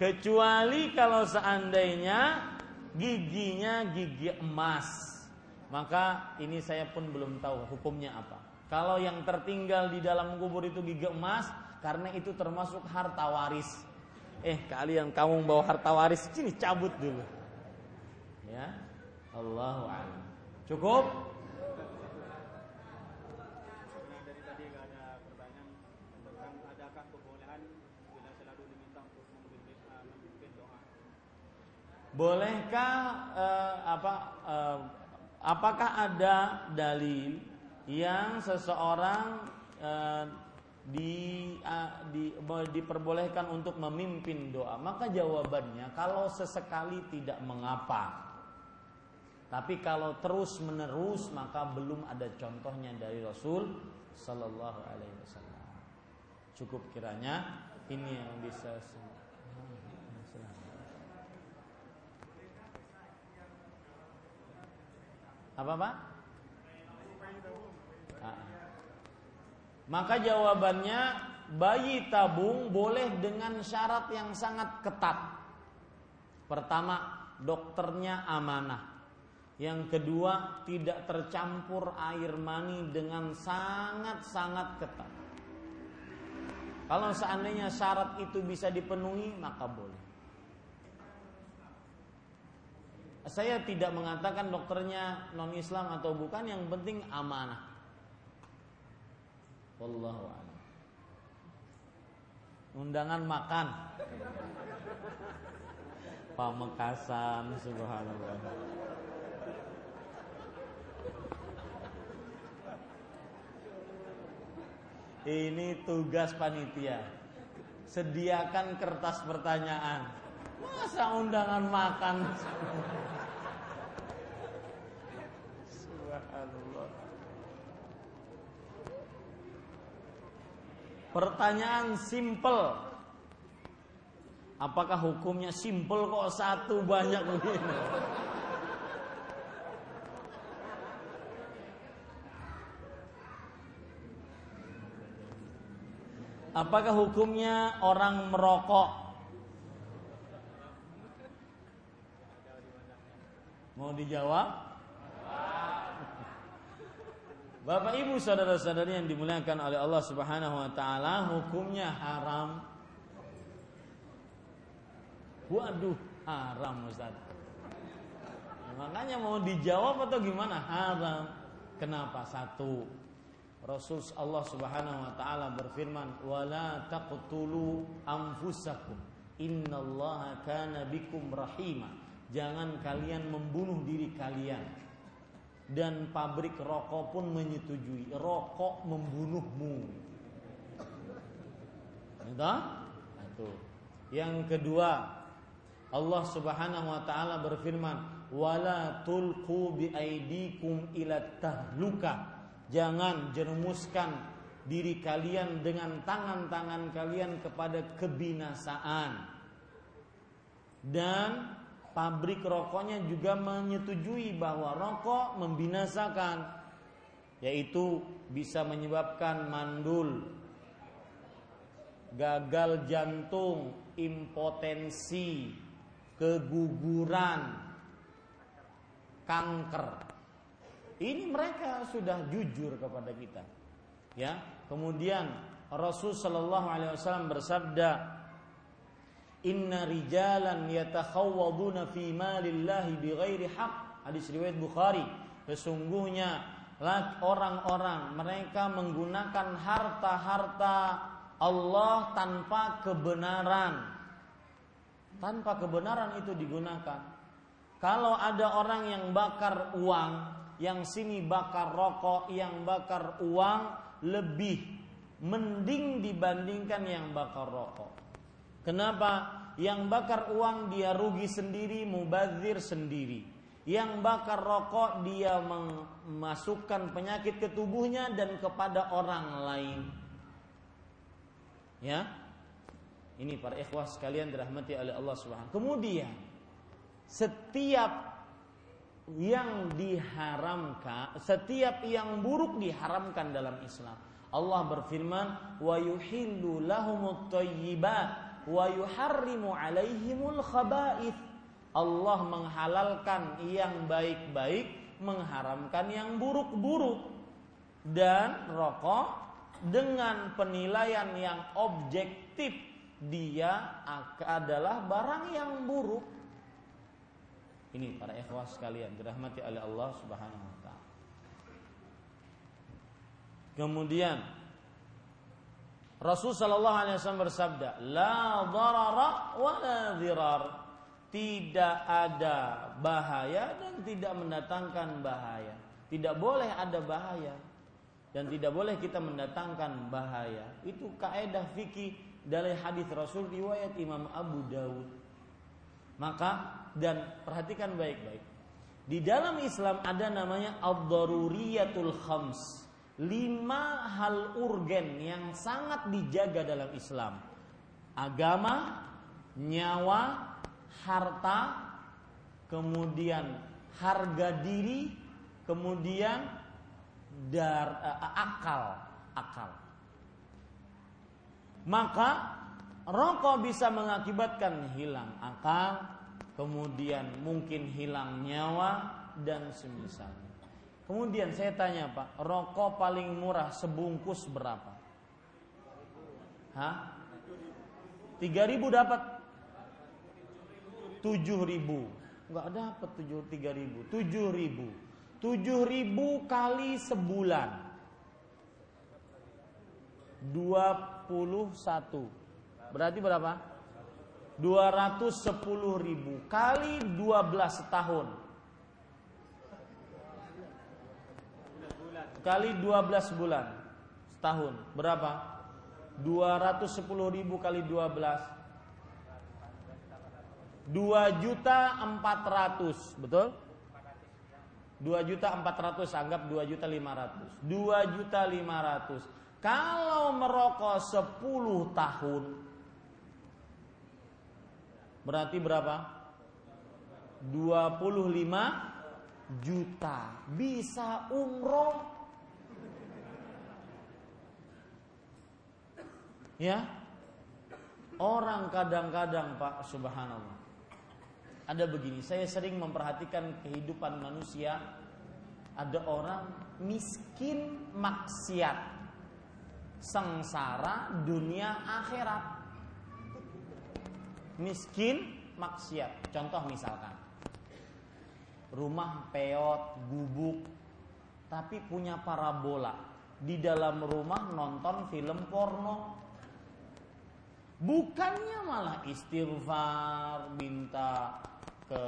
Kecuali kalau seandainya giginya gigi emas. Maka ini saya pun belum tahu hukumnya apa. Kalau yang tertinggal di dalam kubur itu gigi emas, karena itu termasuk harta waris. Eh, kalian kamu bawa harta waris sini cabut dulu. Ya. Allahu a'lam. Cukup? Bolehkah uh, apa uh, apakah ada dalil yang seseorang uh, di, uh, di diperbolehkan untuk memimpin doa? Maka jawabannya kalau sesekali tidak mengapa. Tapi kalau terus menerus maka belum ada contohnya dari Rasul Sallallahu Alaihi Wasallam. Cukup kiranya ini yang bisa Apa Pak? Ah. Maka jawabannya bayi tabung boleh dengan syarat yang sangat ketat. Pertama, dokternya amanah. Yang kedua, tidak tercampur air mani dengan sangat-sangat ketat. Kalau seandainya syarat itu bisa dipenuhi, maka boleh. Saya tidak mengatakan dokternya non Islam atau bukan, yang penting amanah. Wallahu a'lam. Undangan makan. Pamekasan subhanallah. Ini tugas panitia. Sediakan kertas pertanyaan. Masa undangan makan? Pertanyaan simple. Apakah hukumnya simple kok satu banyak begini? Apakah hukumnya orang merokok? Mau dijawab? Bapak Ibu saudara-saudari yang dimuliakan oleh Allah Subhanahu wa taala, hukumnya haram. Waduh, haram Ustaz. Makanya mau dijawab atau gimana? Haram. Kenapa? Satu. Rasul Allah Subhanahu wa taala berfirman, "Wala taqtulu anfusakum. Innallaha kana bikum rahima." Jangan kalian membunuh diri kalian dan pabrik rokok pun menyetujui rokok membunuhmu. Itu? Itu. Yang kedua, Allah Subhanahu wa taala berfirman, "Wala tulqu biaidikum ila tahluka." Jangan jerumuskan diri kalian dengan tangan-tangan kalian kepada kebinasaan. Dan pabrik rokoknya juga menyetujui bahwa rokok membinasakan yaitu bisa menyebabkan mandul, gagal jantung, impotensi, keguguran, kanker. Ini mereka sudah jujur kepada kita. Ya. Kemudian Rasul Shallallahu alaihi wasallam bersabda, Inna rijalan yatakhawwaduna fi malillahi bighairi haq. Hadis riwayat Bukhari. Sesungguhnya orang-orang mereka menggunakan harta-harta Allah tanpa kebenaran. Tanpa kebenaran itu digunakan. Kalau ada orang yang bakar uang, yang sini bakar rokok, yang bakar uang lebih mending dibandingkan yang bakar rokok. Kenapa? Yang bakar uang dia rugi sendiri, mubazir sendiri. Yang bakar rokok dia memasukkan penyakit ke tubuhnya dan kepada orang lain. Ya. Ini para ikhwah sekalian dirahmati oleh Allah Subhanahu. Kemudian setiap yang diharamkan, setiap yang buruk diharamkan dalam Islam. Allah berfirman, "Wa yuhillu lahumut thayyibat." Wa yuharrimu alaihimul khaba'ith. Allah menghalalkan yang baik-baik, mengharamkan yang buruk-buruk. dan rokok dengan penilaian yang objektif dia adalah barang yang buruk. Ini para ikhwas sekalian dirahmati oleh Allah Subhanahu wa taala. Kemudian Rasul sallallahu alaihi wasallam bersabda, "La darara wa la dirar." Tidak ada bahaya dan tidak mendatangkan bahaya. Tidak boleh ada bahaya dan tidak boleh kita mendatangkan bahaya. Itu kaidah fikih dari hadis Rasul riwayat Imam Abu Dawud. Maka dan perhatikan baik-baik. Di dalam Islam ada namanya ad-daruriyatul khams lima hal urgen yang sangat dijaga dalam Islam. Agama, nyawa, harta, kemudian harga diri, kemudian dar, uh, akal, akal. Maka rokok bisa mengakibatkan hilang akal, kemudian mungkin hilang nyawa dan semisal. Kemudian saya tanya Pak, rokok paling murah sebungkus berapa? Hah? 3000 dapat 7000. Enggak dapat 7 3000, 7000. 7000 kali sebulan. 21. Berarti berapa? 210 ribu kali 12 tahun kali 12 bulan. Setahun. Berapa? 210 ribu kali 12 2 juta 400 betul? 2 juta 400 anggap 2 juta 500 2 juta 500 kalau merokok 10 tahun berarti berapa? 25 juta. Bisa umroh Ya. Orang kadang-kadang Pak Subhanallah. Ada begini, saya sering memperhatikan kehidupan manusia. Ada orang miskin maksiat. Sengsara dunia akhirat. Miskin maksiat. Contoh misalkan. Rumah peot, gubuk, tapi punya parabola. Di dalam rumah nonton film porno Bukannya malah istighfar, minta ke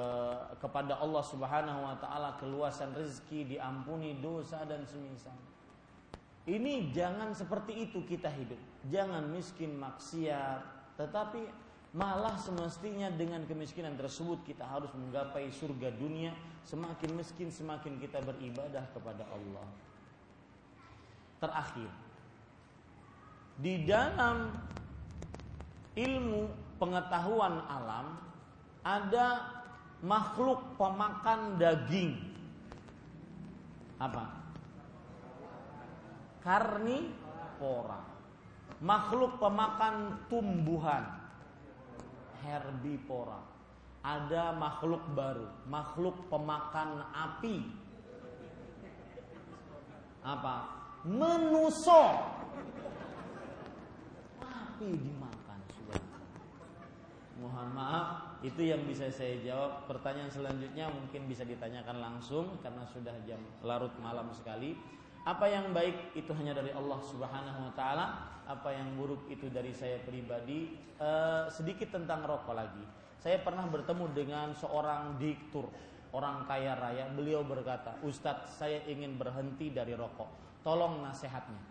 kepada Allah Subhanahu wa taala keluasan rezeki, diampuni dosa dan semisal. Ini jangan seperti itu kita hidup. Jangan miskin maksiat, tetapi malah semestinya dengan kemiskinan tersebut kita harus menggapai surga dunia. Semakin miskin semakin kita beribadah kepada Allah. Terakhir, di dalam ilmu pengetahuan alam ada makhluk pemakan daging. Apa? Karnivora. Makhluk pemakan tumbuhan. Herbivora. Ada makhluk baru, makhluk pemakan api. Apa? Menuso. Api di Mohon maaf, itu yang bisa saya jawab. Pertanyaan selanjutnya mungkin bisa ditanyakan langsung karena sudah jam larut malam sekali. Apa yang baik itu hanya dari Allah Subhanahu wa taala, apa yang buruk itu dari saya pribadi. E, sedikit tentang rokok lagi. Saya pernah bertemu dengan seorang diktur, orang kaya raya. Beliau berkata, "Ustadz, saya ingin berhenti dari rokok. Tolong nasihatnya."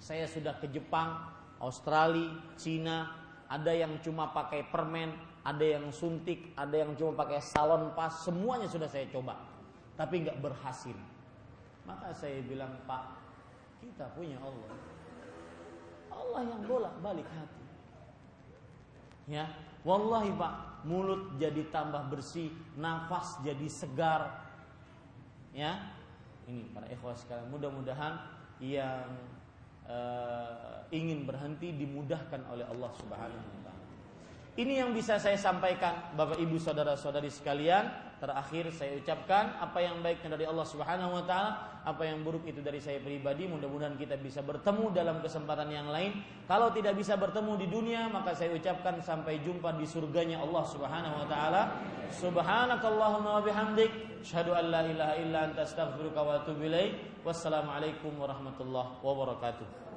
Saya sudah ke Jepang, Australia, Cina, ada yang cuma pakai permen, ada yang suntik, ada yang cuma pakai salon pas, semuanya sudah saya coba, tapi nggak berhasil. Maka saya bilang Pak, kita punya Allah. Allah yang bolak balik hati. Ya, wallahi Pak, mulut jadi tambah bersih, nafas jadi segar. Ya, ini para ikhwas sekalian, mudah-mudahan yang uh, ingin berhenti dimudahkan oleh Allah Subhanahu. Ini yang bisa saya sampaikan Bapak Ibu saudara-saudari sekalian. Terakhir saya ucapkan apa yang baiknya dari Allah Subhanahu wa taala, apa yang buruk itu dari saya pribadi. Mudah-mudahan kita bisa bertemu dalam kesempatan yang lain. Kalau tidak bisa bertemu di dunia, maka saya ucapkan sampai jumpa di surganya Allah Subhanahu wa taala. Subhanakallahumma wa bihamdik, asyhadu an la ilaha illa anta astaghfiruka wa atubu ilaik. Wassalamualaikum warahmatullahi wabarakatuh.